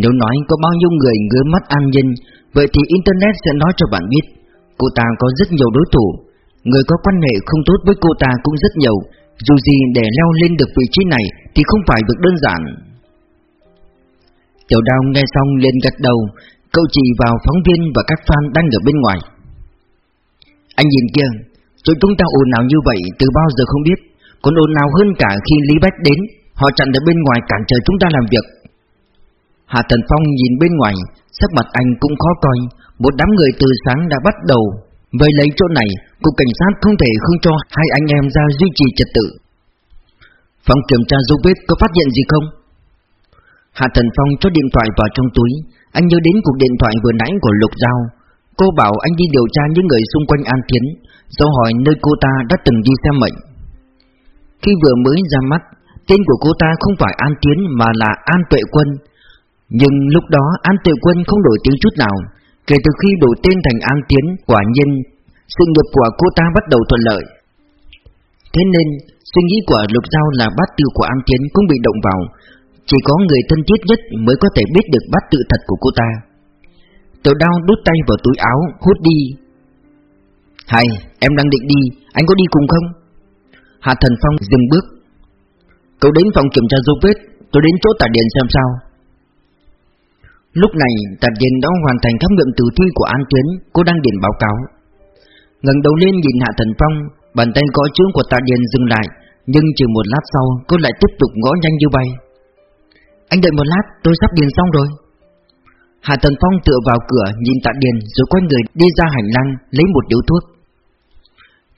Nếu nói có bao nhiêu người ngứa mắt an nhân Vậy thì Internet sẽ nói cho bạn biết Cô ta có rất nhiều đối thủ. Người có quan hệ không tốt với cô ta cũng rất nhiều. Dù gì để leo lên được vị trí này Thì không phải việc đơn giản. Tiểu đào nghe xong lên gật đầu, Cậu chỉ vào phóng viên và các fan đang ở bên ngoài. Anh nhìn kia Chỗ chúng ta ồn ào như vậy từ bao giờ không biết? Còn ồn ào hơn cả khi Lý Bách đến, Họ chặn ở bên ngoài cản trở chúng ta làm việc. Hạ Thần Phong nhìn bên ngoài, Sắc mặt anh cũng khó coi. Một đám người từ sáng đã bắt đầu. Với lấy chỗ này, Cục cảnh sát không thể không cho hai anh em ra duy trì trật tự. Phòng kiểm tra dấu vết có phát hiện gì không? Hạ Thần Phong cho điện thoại vào trong túi. Anh nhớ đến cuộc điện thoại vừa nãy của Lục Giao. Cô bảo anh đi điều tra những người xung quanh An Thiến, Do hỏi nơi cô ta đã từng đi xem mệnh. Khi vừa mới ra mắt, Tên của cô ta không phải An Tiến mà là An Tuệ Quân. Nhưng lúc đó An Tuệ Quân không đổi tiếng chút nào Kể từ khi đổi tên thành An Tiến Quả nhiên Sự nghiệp của cô ta bắt đầu thuận lợi. Thế nên Suy nghĩ của Lục Giao là bát tự của An Tiến cũng bị động vào Chỉ có người thân thiết nhất mới có thể biết được bát tự thật của cô ta. Tiểu đao đút tay vào túi áo Hút đi. Hay, em đang định đi Anh có đi cùng không? Hạ Thần Phong dừng bước. Cậu đến phòng kiểm tra dấu vết Tôi đến chỗ tả điện xem sao. Lúc này tạ điện đã hoàn thành khám nghiệm tử thi của An Tuyến, Cô đang điện báo cáo. Ngẩng đầu lên nhìn Hạ Thần Phong, Bàn tay gõ chữ của tạ điện dừng lại, Nhưng chỉ một lát sau, cô lại tiếp tục gõ nhanh như bay. Anh đợi một lát, tôi sắp điền xong rồi. Hạ Thần Phong tựa vào cửa, nhìn tạ điền Rồi quay người đi ra hành lang, lấy một điếu thuốc.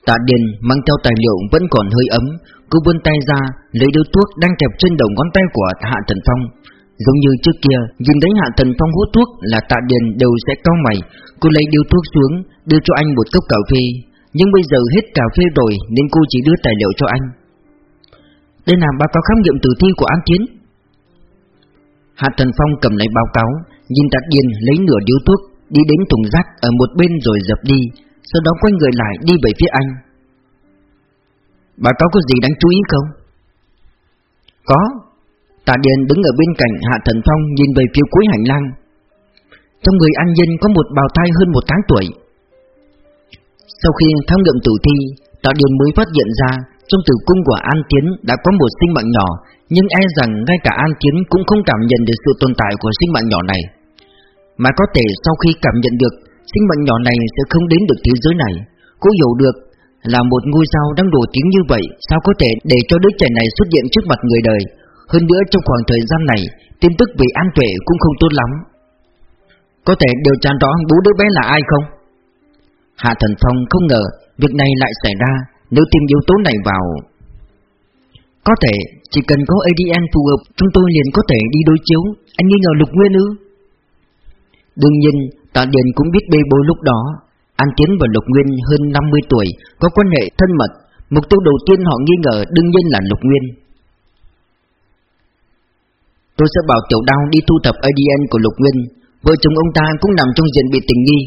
Tạ Điền mang theo tài liệu vẫn còn hơi ấm, Cô vươn tay ra, Lấy điếu thuốc đang kẹp trên đầu ngón tay của Hạ Thần Phong. Giống như trước kia Nhìn thấy Hạ Thần Phong hút thuốc là Tạ Điền đều sẽ cau mày. Cô lấy điếu thuốc xuống, Đưa cho anh một cốc cà phê. Nhưng bây giờ hết cà phê rồi, Nên cô chỉ đưa tài liệu cho anh. Đây là báo cáo khám nghiệm tử thi của An Tiến. Hạ Thần Phong cầm lấy báo cáo, Nhìn Tạ Điền lấy nửa điếu thuốc, Đi đến thùng rác ở một bên rồi dập đi, sau đó quay người lại đi về phía anh. Bà có có gì đáng chú ý không? Có. Tạ Điền đứng ở bên cạnh Hạ Thần Phong nhìn về phía cuối hành lang. Trong người An Nhân có một bào thai hơn một tháng tuổi. Sau khi tham nghiệm tử thi, Tạ Điền mới phát hiện ra Trong tử cung của An Tiến đã có một sinh mạng nhỏ, Nhưng e rằng ngay cả An Tiến cũng không cảm nhận được sự tồn tại của sinh mạng nhỏ này. Mà có thể sau khi cảm nhận được, Sinh mạng nhỏ này sẽ không đến được thế giới này. Cô hiểu được Là một ngôi sao đang nổi tiếng như vậy Sao có thể để cho đứa trẻ này xuất hiện trước mặt người đời. Hơn nữa trong khoảng thời gian này, Tin tức về an tuệ cũng không tốt lắm. Có thể điều tra rõ bố đứa bé là ai không? Hạ Thần Phong không ngờ Việc này lại xảy ra Nếu tìm yếu tố này vào. Có thể Chỉ cần có ADN phù hợp, Chúng tôi liền có thể đi đối chiếu. Anh nghi ngờ Lục Nguyên ư? Đương nhiên, Tạ Điền cũng biết bê bối lúc đó. An Tiến và Lục Nguyên hơn 50 tuổi, Có quan hệ thân mật. Mục tiêu đầu tiên họ nghi ngờ đương nhiên là Lục Nguyên. Tôi sẽ bảo Tiểu Đao đi thu thập ADN của Lục Nguyên. Vợ chồng ông ta cũng nằm trong diện bị tình nghi.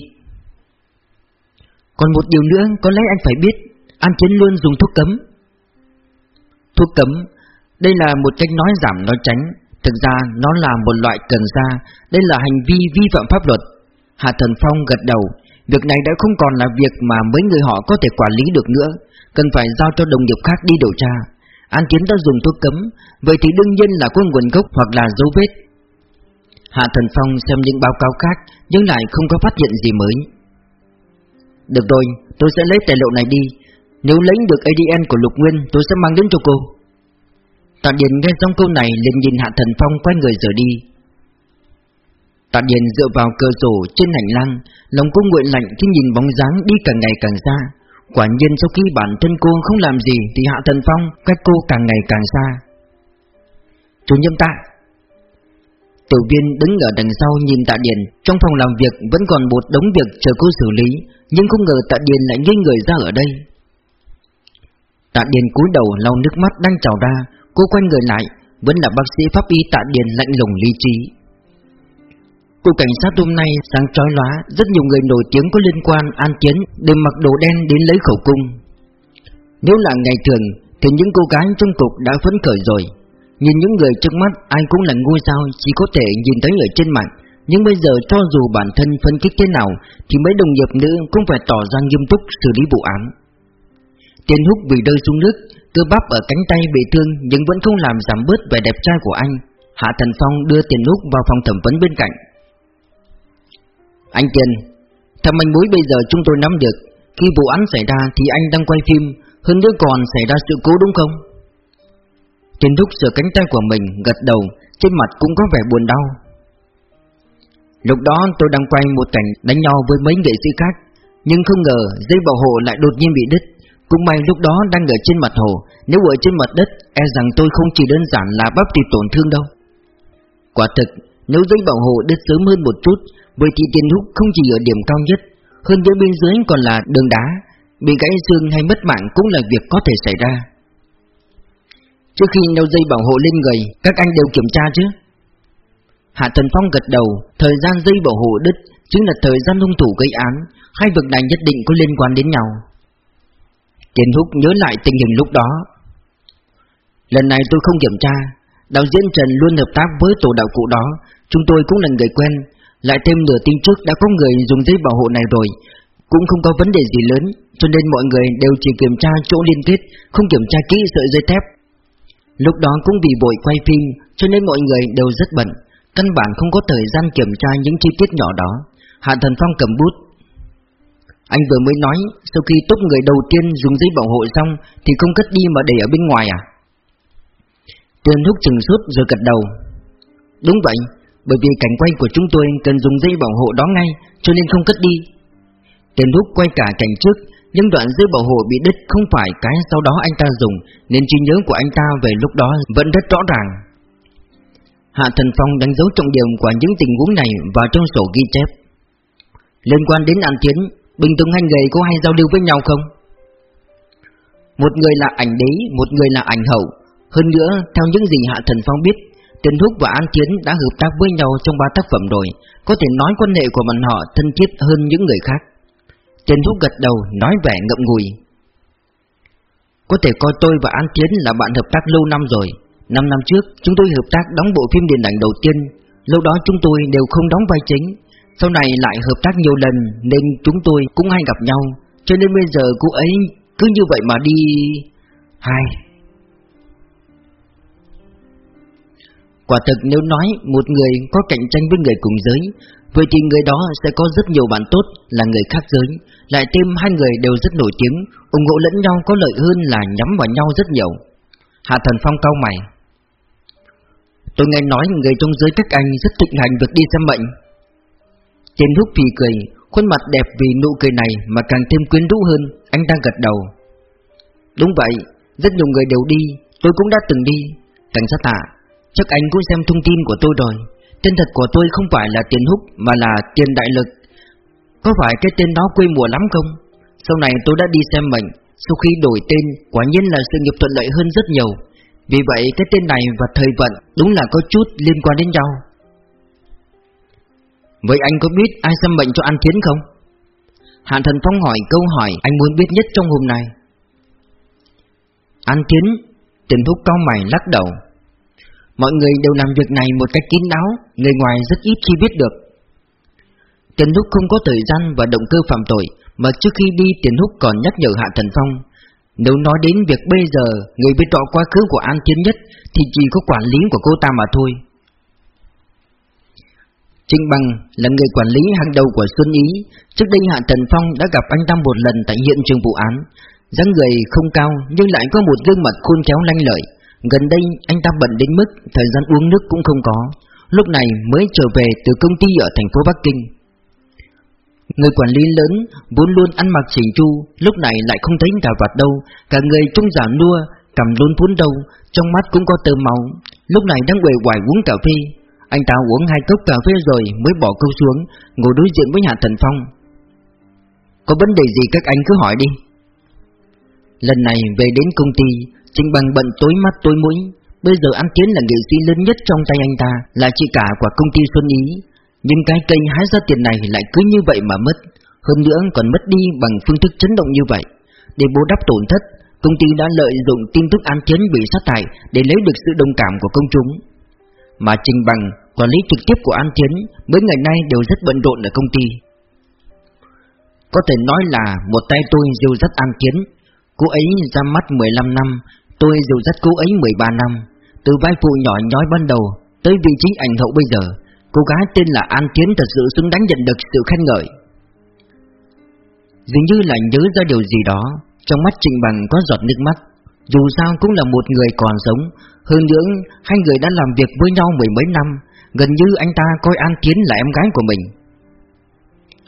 Còn một điều nữa, có lẽ anh phải biết, An chiến luôn dùng thuốc cấm. Thuốc cấm, Đây là một cách nói giảm nói tránh. Thực ra, nó là một loại cần sa. Đây là hành vi vi phạm pháp luật. Hạ Thần Phong gật đầu. Việc này đã không còn là việc mà mấy người họ có thể quản lý được nữa. Cần phải giao cho đồng nghiệp khác đi điều tra. An Tiến đã dùng thuốc cấm Vậy thì đương nhiên là có nguồn gốc hoặc là dấu vết. Hạ Thần Phong xem những báo cáo khác Nhưng lại không có phát hiện gì mới. Được rồi, tôi sẽ lấy tài liệu này đi. Nếu lấy được ADN của Lục Nguyên Tôi sẽ mang đến cho cô. Tạ Điền nghe xong câu này liền nhìn Hạ Thần Phong quay người rời đi. Tạ Điền dựa vào cửa sổ trên hành lang, lòng cô nguội lạnh khi nhìn bóng dáng đi càng ngày càng xa. Quả nhiên sau khi bản thân cô không làm gì thì Hạ Thần Phong cách cô càng ngày càng xa. Chủ nhiệm tạ Tiểu viên đứng ở đằng sau nhìn Tạ Điền. Trong phòng làm việc vẫn còn một đống việc chờ cô xử lý, Nhưng không ngờ Tạ Điền lại nghi người ra ở đây. Tạ Điền cúi đầu lau nước mắt đang trào ra. Cô quay người lại, Vẫn là bác sĩ pháp y Tạ Điền lạnh lùng lý trí. Cục cảnh sát hôm nay sáng trói lóa, rất nhiều người nổi tiếng có liên quan an tiến đều mặc đồ đen đến lấy khẩu cung. Nếu là ngày thường thì những cô gái trong cục đã phấn khởi rồi, Nhìn những người trước mắt ai cũng là ngôi sao chỉ có thể nhìn thấy ở trên mạng. Nhưng bây giờ cho dù bản thân phân tích thế nào Thì mấy đồng nghiệp nữ cũng phải tỏ ra nghiêm túc xử lý vụ án. Tiền húc vì rơi xuống nước Cơ bắp ở cánh tay bị thương Nhưng vẫn không làm giảm bớt vẻ đẹp trai của anh. Hạ Thần Phong đưa tiền húc vào phòng thẩm vấn bên cạnh. Anh Tiền Theo manh mối bây giờ chúng tôi nắm được. Khi vụ án xảy ra thì anh đang quay phim Hơn nữa còn xảy ra sự cố đúng không? Tiền thúc sửa cánh tay của mình, Gật đầu, Trên mặt cũng có vẻ buồn đau. Lúc đó tôi đang quay một cảnh đánh nhau với mấy nghệ sĩ khác, Nhưng không ngờ dây bảo hộ lại đột nhiên bị đứt. Cũng may lúc đó đang ở trên mặt hồ, Nếu ở trên mặt đất E rằng tôi không chỉ đơn giản là bắp thịt tổn thương đâu. Quả thực, Nếu dây bảo hộ đứt sớm hơn một chút Vậy thì tiền hút không chỉ ở điểm cao nhất, Hơn nữa bên dưới còn là đường đá. Bị gãy xương hay mất mạng cũng là việc có thể xảy ra. Trước khi nâu dây bảo hộ lên người, Các anh đều kiểm tra chứ? Hạ Thần Phong gật đầu, Thời gian dây bảo hộ đứt Chính là thời gian hung thủ gây án, Hai vực này nhất định có liên quan đến nhau. Tiền Húc nhớ lại tình hình lúc đó. Lần này tôi không kiểm tra, Đạo diễn Trần luôn hợp tác với tổ đạo cụ đó, Chúng tôi cũng là người quen lại thêm nửa tin trước đã có người dùng giấy bảo hộ này rồi. Cũng không có vấn đề gì lớn, Cho nên mọi người đều chỉ kiểm tra chỗ liên kết, Không kiểm tra kỹ sợi dây thép. Lúc đó cũng vì bội quay phim, Cho nên mọi người đều rất bận. Căn bản không có thời gian kiểm tra những chi tiết nhỏ đó. Hạ Thần Phong cầm bút. Anh vừa mới nói, Sau khi tốt người đầu tiên dùng giấy bảo hộ xong, Thì không cất đi mà để ở bên ngoài à? Tuyên húc chừng suốt rồi gật đầu. Đúng vậy. Bởi vì cảnh quay của chúng tôi cần dùng dây bảo hộ đó ngay Cho nên không cất đi. Tiền húc quay cả cảnh trước Nhưng đoạn dây bảo hộ bị đứt không phải cái sau đó anh ta dùng Nên trí nhớ của anh ta về lúc đó vẫn rất rõ ràng. Hạ Thần Phong đánh dấu trọng điểm của những tình huống này vào trong sổ ghi chép. Liên quan đến An Tiến Bình thường hai người có hay giao lưu với nhau không? Một người là ảnh đế, một người là ảnh hậu. Hơn nữa, theo những gì Hạ Thần Phong biết Trần Húc và An Chiến đã hợp tác với nhau trong ba tác phẩm rồi. Có thể nói quan hệ của bọn họ thân thiết hơn những người khác. Trần Húc gật đầu, nói vẻ ngậm ngùi. Có thể coi tôi và An Chiến là bạn hợp tác lâu năm rồi. Năm năm trước, chúng tôi hợp tác đóng bộ phim điện ảnh đầu tiên. Lâu đó chúng tôi đều không đóng vai chính. Sau này lại hợp tác nhiều lần Nên chúng tôi cũng hay gặp nhau. Cho nên bây giờ cô ấy cứ như vậy mà đi. Hai. Quả thực nếu nói một người có cạnh tranh với người cùng giới Vậy thì người đó sẽ có rất nhiều bạn tốt là người khác giới. Lại thêm hai người đều rất nổi tiếng ủng hộ lẫn nhau có lợi hơn là nhắm vào nhau rất nhiều. Hạ Thần Phong cao mày. Tôi nghe nói người trong giới các anh rất thịnh hành việc đi xem bệnh. Tên húc phì cười, khuôn mặt đẹp vì nụ cười này mà càng thêm quyến rũ hơn, anh đang gật đầu. Đúng vậy, rất nhiều người đều đi, tôi cũng đã từng đi. Cảnh sát tạ, chắc anh cũng xem thông tin của tôi rồi. Tên thật của tôi không phải là Tiền Húc mà là Tiền Đại Lực. Có phải cái tên đó quê mùa lắm không? Sau này tôi đã đi xem bệnh, sau khi đổi tên, quả nhiên là sự nghiệp thuận lợi hơn rất nhiều. Vì vậy cái tên này và thời vận đúng là có chút liên quan đến nhau. Vậy anh có biết ai xem bệnh cho An Thiến không? Hàn Thần Phong hỏi câu hỏi anh muốn biết nhất trong hôm nay An Thiến Tiền húc cao mày lắc đầu Mọi người đều làm việc này một cách kín đáo, Người ngoài rất ít khi biết được. Tiền Húc không có thời gian và động cơ phạm tội, Mà trước khi đi Tiền Húc còn nhắc nhở Hạ Thần Phong. Nếu nói đến việc bây giờ Người biết rõ quá khứ của An Tiến nhất, Thì chỉ có quản lý của cô ta mà thôi. Trinh Bằng là người quản lý hàng đầu của Xuân Ý. Trước đây Hạ Thần Phong đã gặp anh ta một lần tại hiện trường vụ án. dáng người không cao, nhưng lại có một gương mặt khôn khéo lanh lợi. Gần đây, anh ta bận đến mức thời gian uống nước cũng không có. Lúc này mới trở về từ công ty ở thành phố Bắc Kinh. Người quản lý lớn vốn luôn ăn mặc chỉnh chu, Lúc này lại không thấy cả vạt đâu. Cả người trung giả nua, Cầm luôn vốn đâu, Trong mắt cũng có tơ máu. Lúc này đang quầy hoài uống cà phê. Anh ta uống hai cốc cà phê rồi mới bỏ câu xuống, Ngồi đối diện với Hạ Thần Phong. Có vấn đề gì các anh cứ hỏi đi. Lần này về đến công ty Trình bằng bận tối mắt tối mũi. Bây giờ An Tiến là nghệ sĩ lớn nhất trong tay anh ta Là chị cả của công ty Xuân Ý. Nhưng cái kênh hái ra tiền này lại cứ như vậy mà mất. Hơn nữa còn mất đi bằng phương thức chấn động như vậy. Để bù đắp tổn thất công ty đã lợi dụng tin tức An Tiến bị sát hại để lấy được sự đồng cảm của công chúng. Mà Trình Bằng, quản lý trực tiếp của An Tiến, mấy ngày nay đều rất bận rộn ở công ty. Có thể nói là một tay tôi dìu dắt An Tiến, cô ấy ra mắt 15 năm, tôi dìu dắt cô ấy 13 năm, từ vai phụ nhỏ nhói ban đầu tới vị trí ảnh hậu bây giờ, cô gái tên là An Tiến thật sự xứng đáng nhận được sự khen ngợi. Dường như là nhớ ra điều gì đó, trong mắt Trịnh Bằng có giọt nước mắt. Dù sao cũng là một người còn sống, hơn nữa hai người đã làm việc với nhau mười mấy năm, gần như anh ta coi An Tiến là em gái của mình.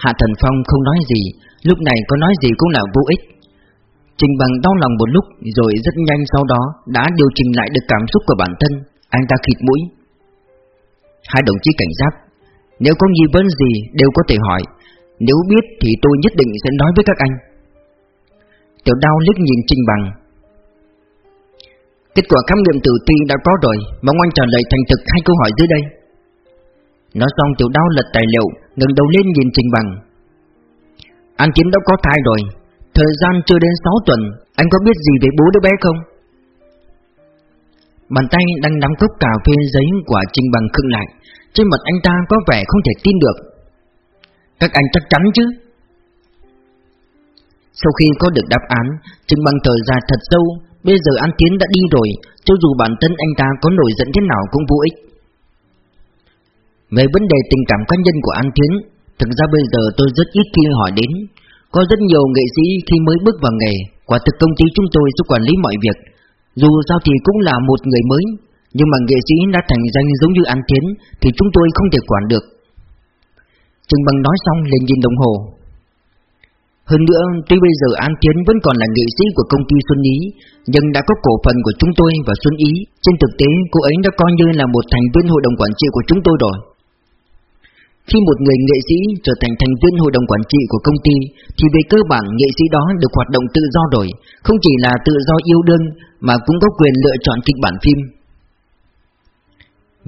Hạ Thần Phong không nói gì, lúc này có nói gì cũng là vô ích. Trình bằng đau lòng một lúc rồi rất nhanh sau đó đã điều chỉnh lại được cảm xúc của bản thân, anh ta khịt mũi. Hai đồng chí cảnh giác, nếu có nghi vấn gì đều có thể hỏi, nếu biết thì tôi nhất định sẽ nói với các anh. Tiểu đau liếc nhìn Trình bằng. Kết quả khám nghiệm tử thi đã có rồi, mong anh trả lời thành thực hai câu hỏi dưới đây. Nói xong tiểu đau lật tài liệu, ngẩng đầu lên nhìn Trình bằng. anh Tiến đã có thai rồi, thời gian chưa đến 6 tuần, anh có biết gì về bố đứa bé không? Bàn tay đang nắm cốc cà phê giấy của Trình bằng khựng lại, trên mặt anh ta có vẻ không thể tin được. Các anh chắc chắn chứ? Sau khi có được đáp án, Trình Bằng thở ra thật sâu, bây giờ An Tiến đã đi rồi, cho dù bản thân anh ta có nổi giận thế nào cũng vô ích. Về vấn đề tình cảm cá nhân của An Tiến, thực ra bây giờ tôi rất ít khi hỏi đến. Có rất nhiều nghệ sĩ khi mới bước vào nghề, quả thực công ty chúng tôi giúp quản lý mọi việc. Dù sao thì cũng là một người mới, nhưng mà nghệ sĩ đã thành danh giống như An Tiến thì chúng tôi không thể quản được. Trừng Bằng nói xong liền nhìn đồng hồ, hơn nữa, tuy bây giờ An Tiến vẫn còn là nghệ sĩ của công ty Xuân Ý, nhưng đã có cổ phần của chúng tôi và Xuân Ý. Trên thực tế, cô ấy đã coi như là một thành viên hội đồng quản trị của chúng tôi rồi. Khi một người nghệ sĩ trở thành thành viên hội đồng quản trị của công ty, thì về cơ bản nghệ sĩ đó được hoạt động tự do rồi, không chỉ là tự do yêu đương, mà cũng có quyền lựa chọn kịch bản phim.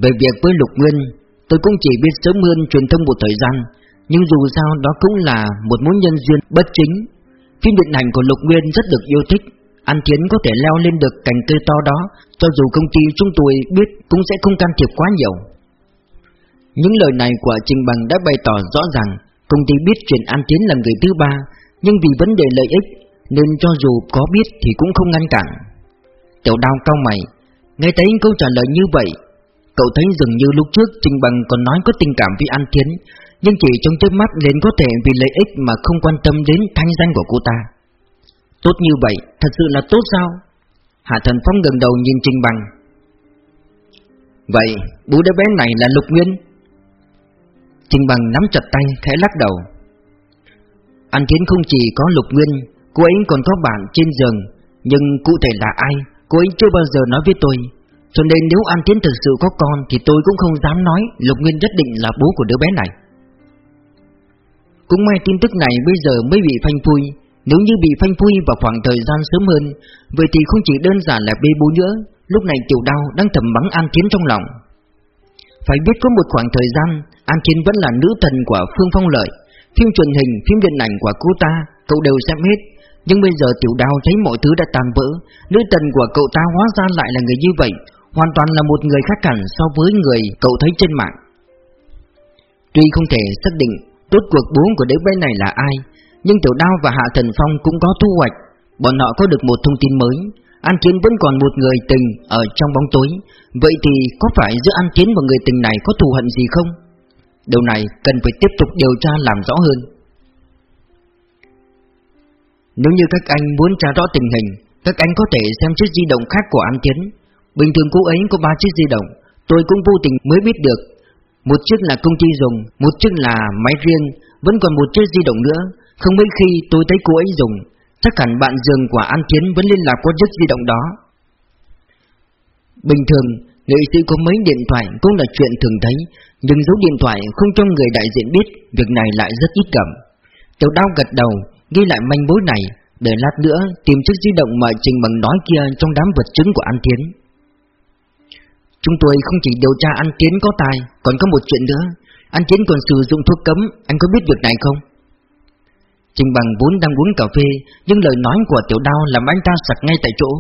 Về việc với Lục Nguyên, tôi cũng chỉ biết sớm hơn truyền thông một thời gian, nhưng dù sao đó cũng là một mối nhân duyên bất chính. Phim điện ảnh của Lục Nguyên rất được yêu thích An Thiến có thể leo lên được cành cây to đó Cho dù công ty chúng tôi biết cũng sẽ không can thiệp quá nhiều. Những lời này của Trình Bằng đã bày tỏ rõ ràng Công ty biết chuyện An tiến là người thứ ba Nhưng vì vấn đề lợi ích Nên cho dù có biết thì cũng không ngăn cản Tiểu đao cao mày Nghe thấy câu trả lời như vậy Cậu thấy dường như lúc trước Trình Bằng còn nói có tình cảm với An tiến nhưng chỉ trong chớp mắt liền có thể vì lợi ích mà không quan tâm đến thanh danh của cô ta. Tốt như vậy, thật sự là tốt sao? Hạ Thần Phong gần đầu nhìn Trình Bằng. Vậy, bố đứa bé này là Lục Nguyên? Trình Bằng nắm chặt tay, khẽ lắc đầu. Anh Tiến không chỉ có Lục Nguyên, cô ấy còn có bạn trên giường, nhưng cụ thể là ai, cô ấy chưa bao giờ nói với tôi. Cho nên nếu An Tiến thực sự có con thì tôi cũng không dám nói Lục Nguyên nhất định là bố của đứa bé này. Cũng may tin tức này bây giờ mới bị phanh phui Nếu như bị phanh phui vào khoảng thời gian sớm hơn Vậy thì không chỉ đơn giản là bê bố nữa Lúc này tiểu đau đang thầm mắng An tiến trong lòng phải biết có một khoảng thời gian An Chiến vẫn là nữ thần của Phương Phong Lợi. Phim truyền hình, phim điện ảnh của cô ta Cậu đều xem hết. Nhưng bây giờ tiểu đao thấy mọi thứ đã tan vỡ. Nữ thần của cậu ta hóa ra lại là người như vậy Hoàn toàn là một người khác hẳn so với người cậu thấy trên mạng. Tuy không thể xác định tốt cuộc bố của đứa bé này là ai Nhưng Tiểu Đao và Hạ Thần Phong cũng có thu hoạch. Bọn họ có được một thông tin mới. An Tiến vẫn còn một người tình ở trong bóng tối. Vậy thì có phải giữa An Tiến và người tình này có thù hận gì không? Điều này cần phải tiếp tục điều tra làm rõ hơn. Nếu như các anh muốn tra rõ tình hình Các anh có thể xem chiếc di động khác của An Tiến. Bình thường cô ấy có 3 chiếc di động. Tôi cũng vô tình mới biết được. Một chiếc là công ty dùng, một chiếc là máy riêng, vẫn còn một chiếc di động nữa. Không mấy khi tôi thấy cô ấy dùng, chắc hẳn bạn giường của An Tiến vẫn liên lạc qua chiếc di động đó. Bình thường, nghệ sĩ có mấy điện thoại cũng là chuyện thường thấy, nhưng dấu điện thoại không cho người đại diện biết, việc này lại rất ít cầm. Tiểu đao gật đầu, ghi lại manh mối này, để lát nữa tìm chiếc di động mà Trình Bằng nói kia trong đám vật chứng của An Tiến. Chúng tôi không chỉ điều tra An Tiến có tài Còn có một chuyện nữa An Tiến còn sử dụng thuốc cấm Anh có biết việc này không? Trình Bằng vốn đang uống cà phê, Nhưng lời nói của tiểu đao làm anh ta sặc ngay tại chỗ.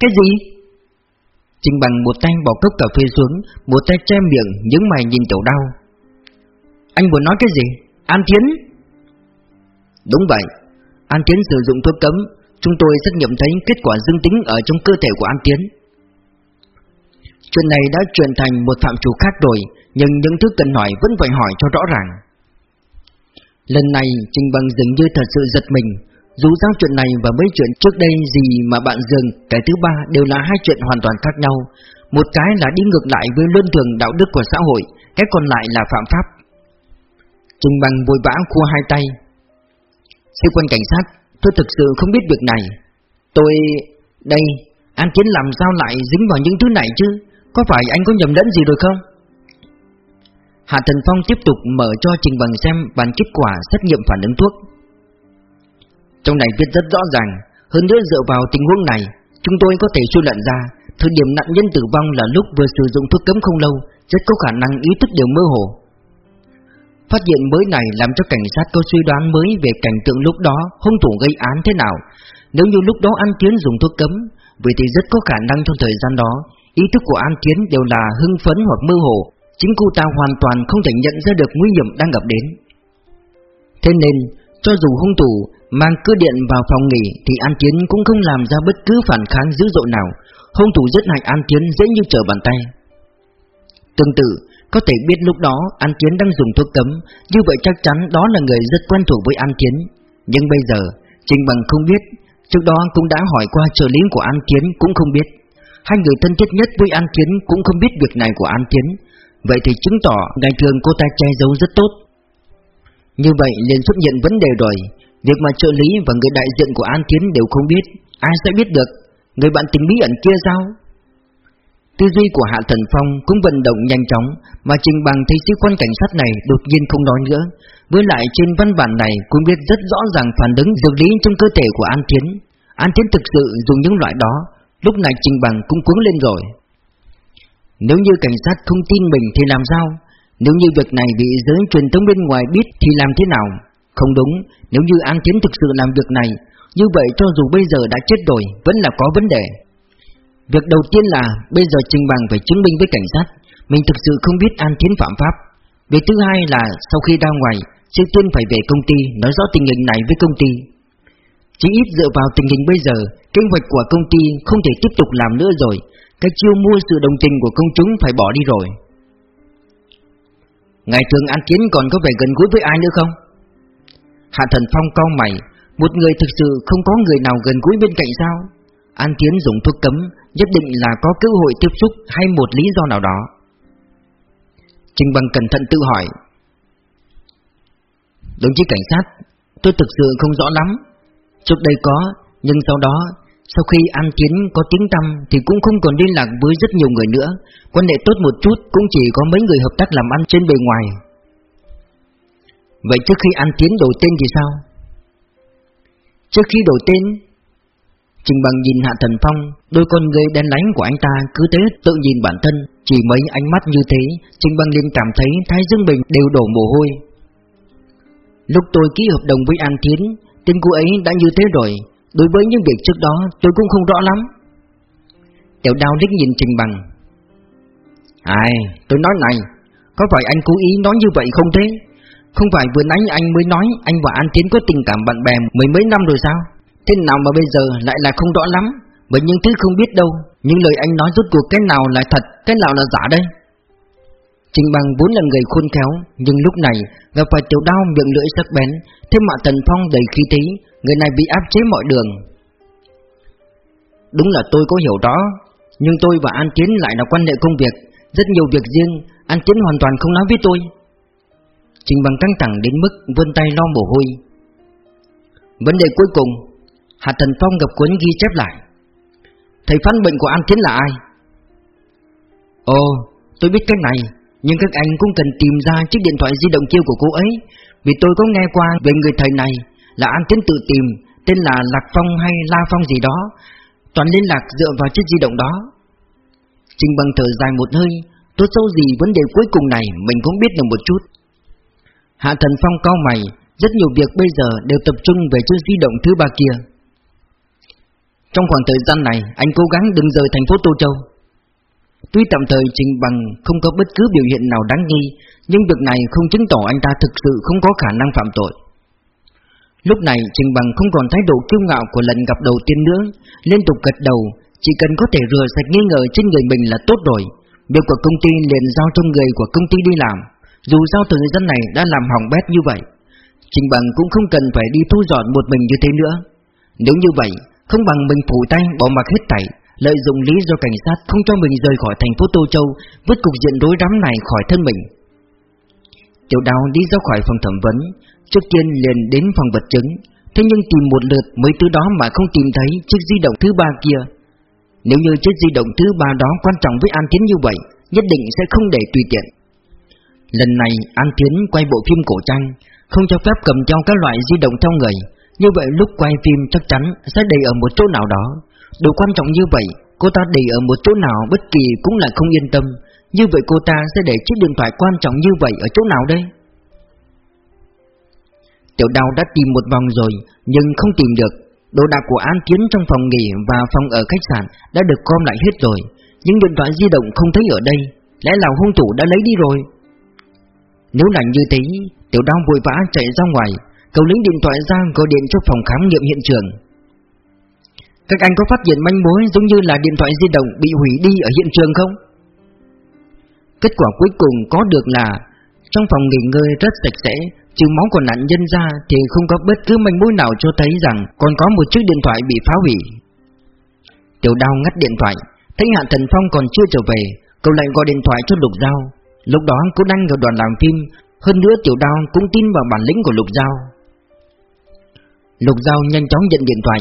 Cái gì? Trình Bằng một tay bỏ cốc cà phê xuống, Một tay che miệng những mày nhìn tiểu đao. Anh muốn nói cái gì? An Tiến Đúng vậy. An Tiến sử dụng thuốc cấm. Chúng tôi xét nghiệm thấy kết quả dương tính ở trong cơ thể của An Tiến Chuyện này đã chuyển thành một phạm chủ khác rồi, Nhưng những thứ cần hỏi vẫn phải hỏi cho rõ ràng. Lần này Trình Bằng dường như thật sự giật mình. Dù sao chuyện này và mấy chuyện trước đây gì mà bạn dường, Cái thứ ba đều là hai chuyện hoàn toàn khác nhau. Một cái là đi ngược lại với luân thường đạo đức của xã hội, Cái còn lại là phạm pháp. Trình Bằng vội vã khua hai tay. Sư quân cảnh sát, Tôi thực sự không biết việc này. Tôi... Đây An Kiến làm sao lại dính vào những thứ này chứ? Có phải anh có nhầm lẫn gì rồi không? Hạ Thần Phong tiếp tục mở cho Trình Bằng xem bản kết quả xét nghiệm phản ứng thuốc. Trong này viết rất rõ ràng, hơn nữa dựa vào tình huống này, chúng tôi có thể suy luận ra, thời điểm nạn nhân tử vong là lúc vừa sử dụng thuốc cấm không lâu, rất có khả năng ý thức đều mơ hồ. Phát hiện mới này làm cho cảnh sát có suy đoán mới về cảnh tượng lúc đó hung thủ gây án thế nào. Nếu như lúc đó An Tiến dùng thuốc cấm, vậy thì rất có khả năng trong thời gian đó, ý thức của An Tiến đều là hưng phấn hoặc mơ hồ, Chính cô ta hoàn toàn không thể nhận ra được nguy hiểm đang gặp đến. Thế nên, Cho dù hung thủ mang cơ điện vào phòng nghỉ Thì An Tiến cũng không làm ra bất cứ phản kháng dữ dội nào. Hung thủ giết hại An Tiến dễ như trở bàn tay. Tương tự, Có thể biết lúc đó An Tiến đang dùng thuốc cấm. Như vậy chắc chắn đó là người rất quen thuộc với An Tiến. Nhưng bây giờ, Trình Bằng không biết. Trước đó cũng đã hỏi qua trợ lý của An Tiến cũng không biết. Hai người thân thiết nhất với An Tiến cũng không biết việc này của An Tiến. Vậy thì chứng tỏ ngày thường cô ta che giấu rất tốt. Như vậy liền xuất hiện vấn đề rồi. Việc mà trợ lý và người đại diện của An Tiến đều không biết, Ai sẽ biết được? Người bạn tình bí ẩn kia sao? Tư duy của Hạ Thần Phong cũng vận động nhanh chóng, Mà trình bằng thấy sĩ quan cảnh sát này đột nhiên không nói nữa. Với lại trên văn bản này cũng biết rất rõ ràng phản ứng dược lý trong cơ thể của An Tiến. An Tiến thực sự dùng những loại đó, Lúc này trình bằng cũng cuống lên rồi nếu như cảnh sát không tin mình thì làm sao? Nếu như việc này bị giới truyền thông bên ngoài biết thì làm thế nào? Không đúng, nếu như An Tiến thực sự làm việc này, như vậy cho dù bây giờ đã chết rồi, vẫn là có vấn đề. Việc đầu tiên là bây giờ Trình Bằng phải chứng minh với cảnh sát, mình thực sự không biết An Tiến phạm pháp. Việc thứ hai là sau khi ra ngoài, trước tiên phải về công ty nói rõ tình hình này với công ty. Chỉ ít dựa vào tình hình bây giờ, kế hoạch của công ty không thể tiếp tục làm nữa rồi, cái chiêu mua sự đồng tình của công chúng phải bỏ đi rồi Ngày thường An Tiến còn có vẻ gần gũi với ai nữa không? Hạ Thần Phong cau mày, Một người thực sự không có người nào gần gũi bên cạnh sao? An Tiến dùng thuốc cấm, Nhất định là có cơ hội tiếp xúc Hay một lý do nào đó Trình Bằng cẩn thận tự hỏi Đồng chí cảnh sát, Tôi thực sự không rõ lắm Trước đây có, Nhưng sau đó sau khi An Tiến có tiếng tăm thì cũng không còn liên lạc với rất nhiều người nữa. Quan hệ tốt một chút cũng chỉ có mấy người hợp tác làm ăn trên bề ngoài. Vậy trước khi An Tiến đổi tên thì sao? Trước khi đổi tên, Trình bằng nhìn Hạ Thần Phong, Đôi con người đen lánh của anh ta cứ thế tự nhìn bản thân, Chỉ mấy ánh mắt như thế, Trình bằng liền cảm thấy thái dương bình đều đổ mồ hôi. Lúc tôi ký hợp đồng với An Tiến, Tên cô ấy đã như thế rồi. Đối với những việc trước đó tôi cũng không rõ lắm. Tiểu đao liếc nhìn Trình Bằng. Ai, tôi nói này Có phải anh cố ý nói như vậy không thế? Không phải vừa nãy anh mới nói Anh và An Tiến có tình cảm bạn bè mười mấy năm rồi sao? Thế nào mà bây giờ lại là không rõ lắm Bởi những thứ không biết đâu. Những lời anh nói rốt cuộc cái nào là thật Cái nào là giả đây? Trình Bằng vốn là người khôn khéo Nhưng lúc này gặp phải tiểu đao miệng lưỡi sắc bén Thêm mà Tần Phong đầy khí tí Người này bị áp chế mọi đường. Đúng là tôi có hiểu đó Nhưng tôi và An Tiến lại là quan hệ công việc Rất nhiều việc riêng An Tiến hoàn toàn không nói với tôi. Trình bằng căng thẳng đến mức vươn tay lo mồ hôi. Vấn đề cuối cùng Hạ Thần Phong gặp cuốn ghi chép lại. Thầy phán bệnh của An Tiến là ai? Ồ, tôi biết cái này Nhưng các anh cũng cần tìm ra chiếc điện thoại di động kia của cô ấy Vì tôi có nghe qua về người thầy này là An Tiến tự tìm, tên là Lạc Phong hay La Phong gì đó, toàn liên lạc dựa vào chiếc di động đó. Trình bằng thở dài một hơi, tốt sâu gì vấn đề cuối cùng này mình cũng biết được một chút. Hạ Thần Phong cao mày, Rất nhiều việc bây giờ đều tập trung về chiếc di động thứ ba kia Trong khoảng thời gian này Anh cố gắng đừng rời thành phố Tô Châu Tuy tạm thời Trình Bằng không có bất cứ biểu hiện nào đáng nghi Nhưng việc này không chứng tỏ anh ta thực sự không có khả năng phạm tội Lúc này Trình Bằng không còn thái độ kiêu ngạo của lần gặp đầu tiên nữa, Liên tục gật đầu, Chỉ cần có thể rửa sạch nghi ngờ trên người mình là tốt rồi. Việc của công ty liền giao cho người của công ty đi làm, Dù sao thời gian này đã làm hỏng bét như vậy. Trình Bằng cũng không cần phải đi thu dọn một mình như thế nữa. Nếu như vậy, Không bằng mình phủ tay, bỏ mặc hết tẩy Lợi dụng lý do cảnh sát không cho mình rời khỏi thành phố Tô Châu, Vứt cục diện đối rắm này khỏi thân mình. Tiểu đào đi ra khỏi phòng thẩm vấn Trước tiên liền đến phòng vật chứng. Thế nhưng tìm một lượt mới từ đó mà không tìm thấy chiếc di động thứ ba kia. Nếu như chiếc di động thứ ba đó quan trọng với An Tiến như vậy, Nhất định sẽ không để tùy tiện. Lần này, An Tiến quay bộ phim cổ trang, Không cho phép cầm theo các loại di động theo người. Như vậy lúc quay phim chắc chắn sẽ để ở một chỗ nào đó. Đồ quan trọng như vậy, Cô ta để ở một chỗ nào bất kỳ cũng là không yên tâm. Như vậy cô ta sẽ để chiếc điện thoại quan trọng như vậy ở chỗ nào đây? Tiểu đào đã tìm một vòng rồi, Nhưng không tìm được. Đồ đạc của An Tiến trong phòng nghỉ và phòng ở khách sạn đã được gom lại hết rồi. Những điện thoại di động không thấy ở đây, Lẽ nào hung thủ đã lấy đi rồi? Nếu là như thế, Tiểu đào vội vã chạy ra ngoài Cậu lĩnh điện thoại ra gọi điện cho phòng khám nghiệm hiện trường. Các anh có phát hiện manh mối giống như là điện thoại di động bị hủy đi ở hiện trường không? Kết quả cuối cùng có được là Trong phòng nghỉ ngơi rất sạch sẽ Trừ máu của nạn nhân ra thì không có bất cứ manh mối nào cho thấy rằng còn có một chiếc điện thoại bị phá hủy. Tiểu đao ngắt điện thoại, thấy Hạ Thần Phong còn chưa trở về, cậu lại gọi điện thoại cho Lục Giao. Lúc đó cô đang ở đoàn làm phim, hơn nữa Tiểu đao cũng tin vào bản lĩnh của Lục Giao. Lục Giao nhanh chóng nhận điện thoại,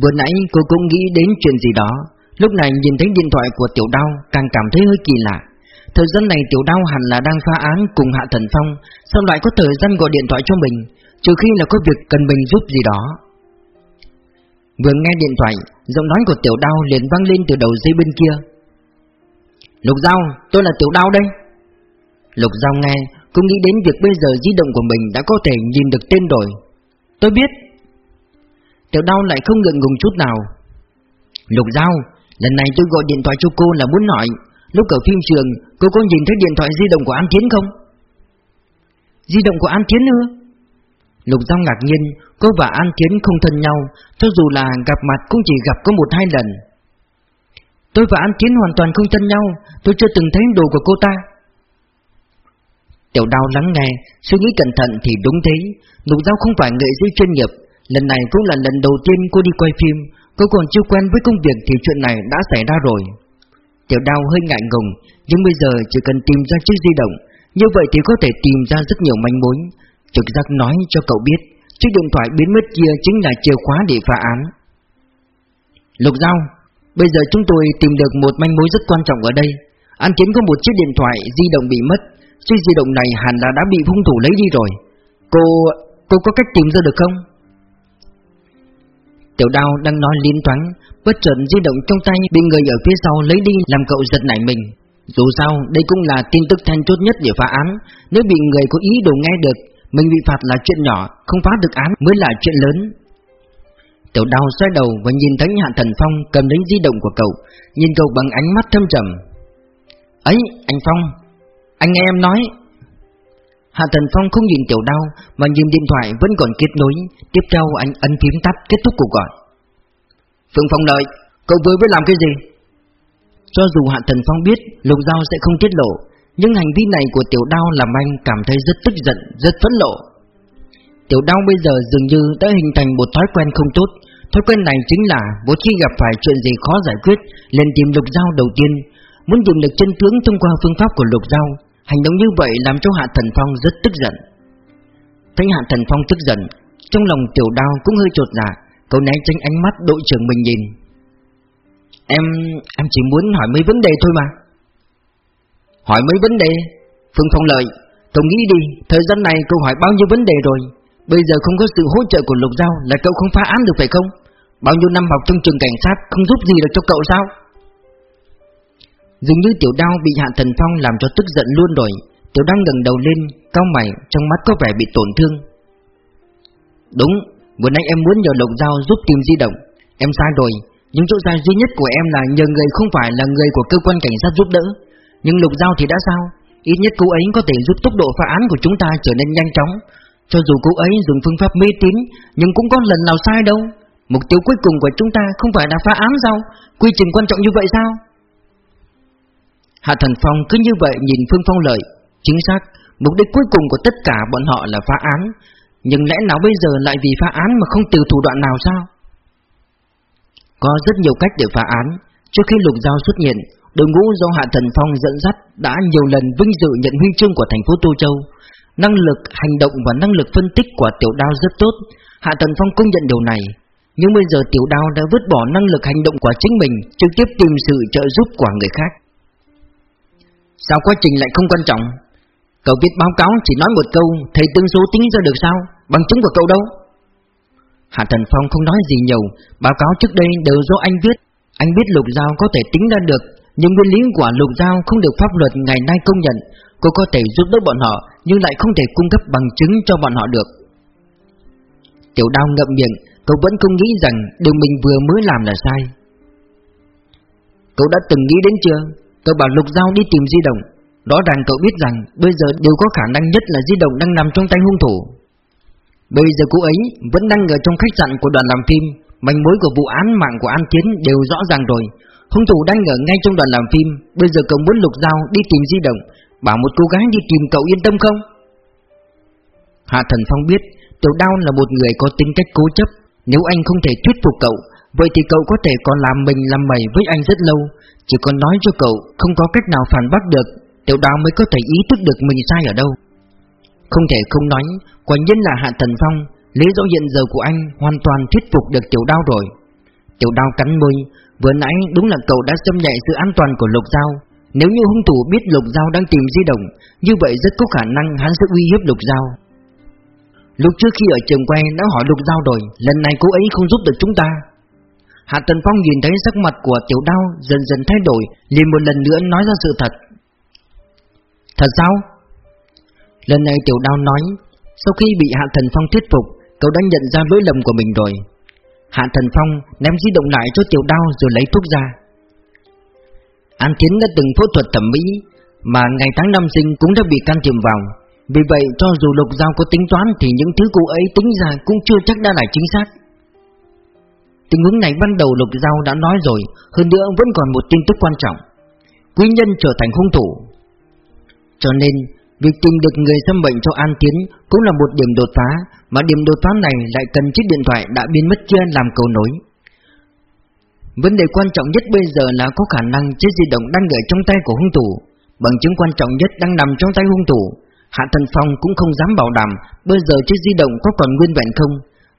vừa nãy cô cũng nghĩ đến chuyện gì đó, lúc này nhìn thấy điện thoại của Tiểu đao càng cảm thấy hơi kỳ lạ. Thời gian này tiểu đao hẳn là đang phá án cùng Hạ Thần Phong Sao lại có thời gian gọi điện thoại cho mình Trừ khi là có việc cần mình giúp gì đó? Vừa nghe điện thoại Giọng nói của tiểu đao liền vang lên từ đầu dây bên kia. Lục Giao, tôi là tiểu đao đây. Lục Giao nghe Cũng nghĩ đến việc bây giờ di động của mình đã có thể nhìn được tên rồi Tôi biết. Tiểu đao lại không ngượng ngùng chút nào. Lục Giao, lần này tôi gọi điện thoại cho cô là muốn hỏi Lúc ở phim trường, Cô có nhìn thấy điện thoại di động của An Tiến không? Di động của An Tiến nữa Lục Giao ngạc nhiên, Cô và An Tiến không thân nhau, Cho dù là gặp mặt cũng chỉ gặp có một hai lần. Tôi và An Tiến hoàn toàn không thân nhau, Tôi chưa từng thấy đồ của cô ta. Tiểu đau lắng nghe, Suy nghĩ cẩn thận thì đúng thế. Lục Giao không phải nghệ sĩ chuyên nghiệp, Lần này cũng là lần đầu tiên cô đi quay phim, Cô còn chưa quen với công việc thì chuyện này đã xảy ra rồi. Tiểu đao hơi ngại ngùng, Nhưng bây giờ chỉ cần tìm ra chiếc di động, Như vậy thì có thể tìm ra rất nhiều manh mối. Trực giác nói cho cậu biết, Chiếc điện thoại biến mất kia chính là chìa khóa để phá án. Lục Giao, Bây giờ chúng tôi tìm được một manh mối rất quan trọng ở đây. An Tiến có một chiếc điện thoại di động bị mất. Chiếc di động này hẳn là đã bị hung thủ lấy đi rồi. Cô... cô có cách tìm ra được không? Tiểu đao đang nói liên thoáng, Bất chợt di động trong tay bị người ở phía sau lấy đi làm cậu giật nảy mình. Dù sao đây cũng là tin tức then chốt nhất để phá án. Nếu bị người có ý đồ nghe được Mình bị phạt là chuyện nhỏ Không phá được án mới là chuyện lớn. Tiểu đao xoay đầu và nhìn thấy Hạ Thần Phong cầm lấy di động của cậu Nhìn cậu bằng ánh mắt thâm trầm. Ấy anh Phong Anh nghe em nói Hạ Thần Phong không nhìn tiểu đao Mà nhìn điện thoại vẫn còn kết nối. Tiếp theo anh ấn phím tắt kết thúc cuộc gọi. Phương Phong đợi Cậu vừa biết làm cái gì? Cho dù Hạ Thần Phong biết Lục Giao sẽ không tiết lộ Nhưng hành vi này của tiểu đao làm anh cảm thấy rất tức giận Rất phẫn lộ Tiểu đao bây giờ dường như đã hình thành một thói quen không tốt. Thói quen này chính là Mỗi khi gặp phải chuyện gì khó giải quyết liền tìm Lục Giao đầu tiên. Muốn tìm được chân tướng thông qua phương pháp của Lục Giao Hành động như vậy làm cho Hạ Thần Phong rất tức giận. Thấy Hạ Thần Phong tức giận Trong lòng tiểu đao cũng hơi trột dạ Cậu né tránh ánh mắt đội trưởng mình nhìn. Em... em chỉ muốn hỏi mấy vấn đề thôi mà. Hỏi mấy vấn đề? Phương Phong lợi Cậu nghĩ đi, thời gian này cậu hỏi bao nhiêu vấn đề rồi? Bây giờ không có sự hỗ trợ của Lục Giao Là cậu không phá án được phải không? Bao nhiêu năm học trong trường cảnh sát Không giúp gì được cho cậu sao? Dường như tiểu đao bị Hạ Thần Phong làm cho tức giận luôn rồi. Tiểu đang ngẩng đầu lên Cao mày trong mắt có vẻ bị tổn thương. Đúng, vừa nãy em muốn nhờ Lục Giao giúp tìm di động. Em sai rồi Nhưng chỗ sai duy nhất của em là nhờ người không phải là người của cơ quan cảnh sát giúp đỡ. Nhưng Lục Giao thì đã sao? Ít nhất cô ấy có thể giúp tốc độ phá án của chúng ta trở nên nhanh chóng. Cho dù cô ấy dùng phương pháp mê tín Nhưng cũng có lần nào sai đâu. Mục tiêu cuối cùng của chúng ta không phải là phá án sao? Quy trình quan trọng như vậy sao? Hạ Thần Phong cứ như vậy nhìn Phương Phong lợi Chính xác Mục đích cuối cùng của tất cả bọn họ là phá án Nhưng lẽ nào bây giờ lại vì phá án mà không từ thủ đoạn nào sao Có rất nhiều cách để phá án Trước khi lục giao xuất hiện Đội ngũ do Hạ Thần Phong dẫn dắt đã nhiều lần vinh dự nhận huy chương của thành phố Tô Châu. Năng lực hành động và năng lực phân tích của Tiểu Đao rất tốt, Hạ Thần Phong công nhận điều này. Nhưng bây giờ Tiểu Đao đã vứt bỏ năng lực hành động của chính mình, trực tiếp tìm sự trợ giúp của người khác. Sao quá trình lại không quan trọng? Cậu viết báo cáo chỉ nói một câu, thầy tương số tính ra được sao? Bằng chứng của cậu đâu? Hạ Thần Phong không nói gì nhiều, báo cáo trước đây đều do anh viết. Anh biết lục giao có thể tính ra được nhưng nguyên lý của lục giao không được pháp luật ngày nay công nhận Cô có thể giúp đỡ bọn họ Nhưng lại không thể cung cấp bằng chứng cho bọn họ được Tiểu đao ngậm miệng Cậu vẫn không nghĩ rằng Điều mình vừa mới làm là sai Cậu đã từng nghĩ đến chưa Cậu bảo lục giao đi tìm di động. Rõ ràng cậu biết rằng Bây giờ điều có khả năng nhất là di động đang nằm trong tay hung thủ. Bây giờ cô ấy Vẫn đang ở trong khách sạn của đoàn làm phim. Manh mối của vụ án mạng của An chiến đều rõ ràng rồi. Hung thủ đang ở ngay trong đoàn làm phim. Bây giờ cậu muốn lục dao đi tìm di động. Bảo một cô gái đi tìm cậu yên tâm không? Hạ Thần Phong biết Tiểu Đao là một người có tính cách cố chấp. Nếu anh không thể thuyết phục cậu Vậy thì cậu có thể còn làm mình làm mày với anh rất lâu. Chỉ còn nói cho cậu, Không có cách nào phản bác được. Tiểu đào mới có thể ý thức được mình sai ở đâu. Không thể không nói, Quả nhiên là Hạ Thần Phong Lý do hiện giờ của anh hoàn toàn thuyết phục được Tiểu Đao rồi. Tiểu Đao cắn môi, Vừa nãy đúng là cậu đã xâm nhạy sự an toàn của Lục Giao. Nếu như hung thủ biết Lục Giao đang tìm di động, Như vậy rất có khả năng hắn sẽ uy hiếp Lục Giao. Lúc trước khi ở trường quay đã hỏi Lục Giao rồi, Lần này cô ấy không giúp được chúng ta. Hạ Tần Phong nhìn thấy sắc mặt của Tiểu Đao dần dần thay đổi, liền một lần nữa nói ra sự thật. Thật sao? Lần này Tiểu Đao nói, Sau khi bị Hạ Thần Phong thuyết phục, Cậu đã nhận ra lỗi lầm của mình rồi. Hạ Thần Phong ném di động lại cho tiểu đao rồi lấy thuốc ra. An Thiến đã từng phẫu thuật thẩm mỹ, Mà ngày tháng năm sinh cũng đã bị can thiệp vào. Vì vậy, cho dù Lục Giao có tính toán Thì những thứ cô ấy tính ra cũng chưa chắc đã là chính xác. Tình huống này ban đầu Lục Giao đã nói rồi Hơn nữa vẫn còn một tin tức quan trọng Quý nhân trở thành hung thủ Cho nên Việc tìm được người xâm bệnh cho An Tiến cũng là một điểm đột phá, mà điểm đột phá này lại cần chiếc điện thoại đã biến mất kia làm cầu nối. Vấn đề quan trọng nhất bây giờ là có khả năng chiếc di động đang ở trong tay của hung thủ, bằng chứng quan trọng nhất đang nằm trong tay hung thủ. Hạ Thần Phong cũng không dám bảo đảm bây giờ chiếc di động có còn nguyên vẹn không,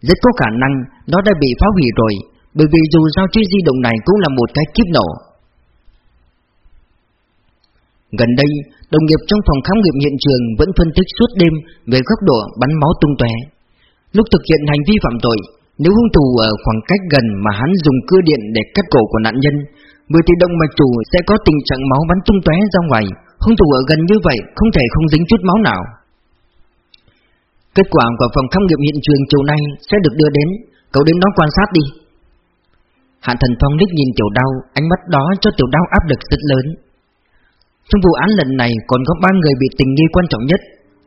rất có khả năng nó đã bị phá hủy rồi, bởi vì dù sao chiếc di động này cũng là một cái kiếp nổ. Gần đây, đồng nghiệp trong phòng khám nghiệm hiện trường vẫn phân tích suốt đêm về góc độ bắn máu tung tóe. Lúc thực hiện hành vi phạm tội, nếu hung thủ ở khoảng cách gần mà hắn dùng cưa điện để cắt cổ của nạn nhân, người thì động mạch chủ sẽ có tình trạng máu bắn tung tóe ra ngoài. Hung thủ ở gần như vậy không thể không dính chút máu nào. Kết quả của phòng khám nghiệm hiện trường chiều nay sẽ được đưa đến, cậu đến đó quan sát đi. Hạ Thần Phong liếc nhìn Tiểu Đao, ánh mắt đó cho Tiểu Đao áp lực rất lớn. Trong vụ án lần này còn có ba người bị tình nghi quan trọng nhất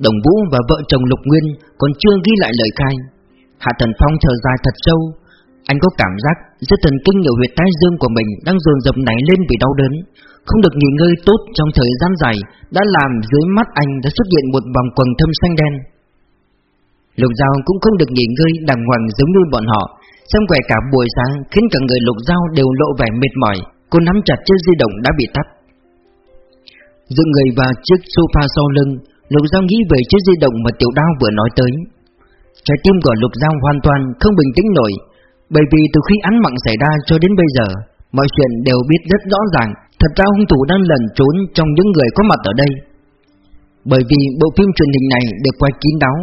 Đồng Vũ và vợ chồng Lục Nguyên còn chưa ghi lại lời khai Hạ Thần Phong thở dài thật sâu Anh có cảm giác rất thần kinh ở huyệt tai dương của mình đang dồn dập nảy lên vì đau đớn Không được nghỉ ngơi tốt trong thời gian dài Đã làm dưới mắt anh đã xuất hiện một vòng quần thâm xanh đen Lục Giao cũng không được nghỉ ngơi, đàng hoàng giống như bọn họ. Xem quẻ cả buổi sáng, khiến cả người Lục Giao đều lộ vẻ mệt mỏi. Cô nắm chặt chiếc di động đã bị tắt. Dựng người vào chiếc sofa sau lưng, Lục Giao nghĩ về chiếc di động mà Tiểu Đao vừa nói tới. Trái tim của Lục Giao hoàn toàn không bình tĩnh nổi, Bởi vì từ khi án mạng xảy ra cho đến bây giờ, Mọi chuyện đều biết rất rõ ràng. Thật ra hung thủ đang lẩn trốn trong những người có mặt ở đây. Bởi vì bộ phim truyền hình này được quay kín đáo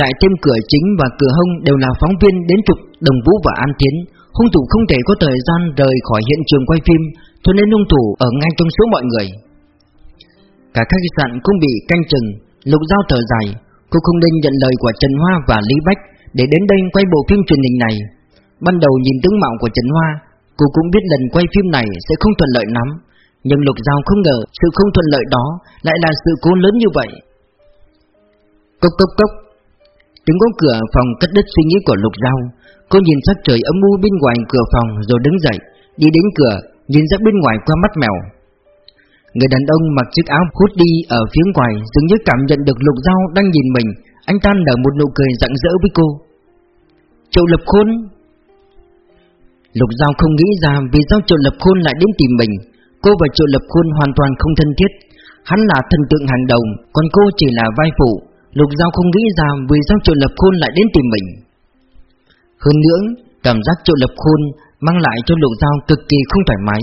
Lại thêm cửa chính và cửa hông đều là phóng viên đến chụp Đồng Vũ và An Tiến Hung thủ không thể có thời gian rời khỏi hiện trường quay phim Cho nên hung thủ ở ngay trong số mọi người Cả khách sạn cũng bị canh chừng Lục Giao thở dài Cô không nên nhận lời của Trần Hoa và Lý Bách để đến đây quay bộ phim truyền hình này. Ban đầu nhìn tướng mạo của Trần Hoa, cô cũng biết lần quay phim này sẽ không thuận lợi lắm. Nhưng Lục Giao không ngờ sự không thuận lợi đó lại là sự cố lớn như vậy. Cốc cốc cốc. Tiếng gõ cửa phòng cất đứt suy nghĩ của Lục Giao. Cô nhìn sắc trời âm u bên ngoài cửa phòng rồi đứng dậy, đi đến cửa, nhìn ra bên ngoài qua mắt mèo. Người đàn ông mặc chiếc áo hút đi ở phía ngoài dường như cảm nhận được Lục Giao đang nhìn mình, anh ta nở một nụ cười rạng rỡ với cô. Triệu Lập Khôn Lục Giao không nghĩ ra vì sao Triệu Lập Khôn lại đến tìm mình. Cô và Triệu Lập Khôn hoàn toàn không thân thiết. Hắn là thần tượng hàng đầu, còn cô chỉ là vai phụ. Lục Giao không nghĩ ra vì sao Triệu Lập Khôn lại đến tìm mình. Hơn nữa, cảm giác Triệu Lập Khôn mang lại cho Lục Giao cực kỳ không thoải mái.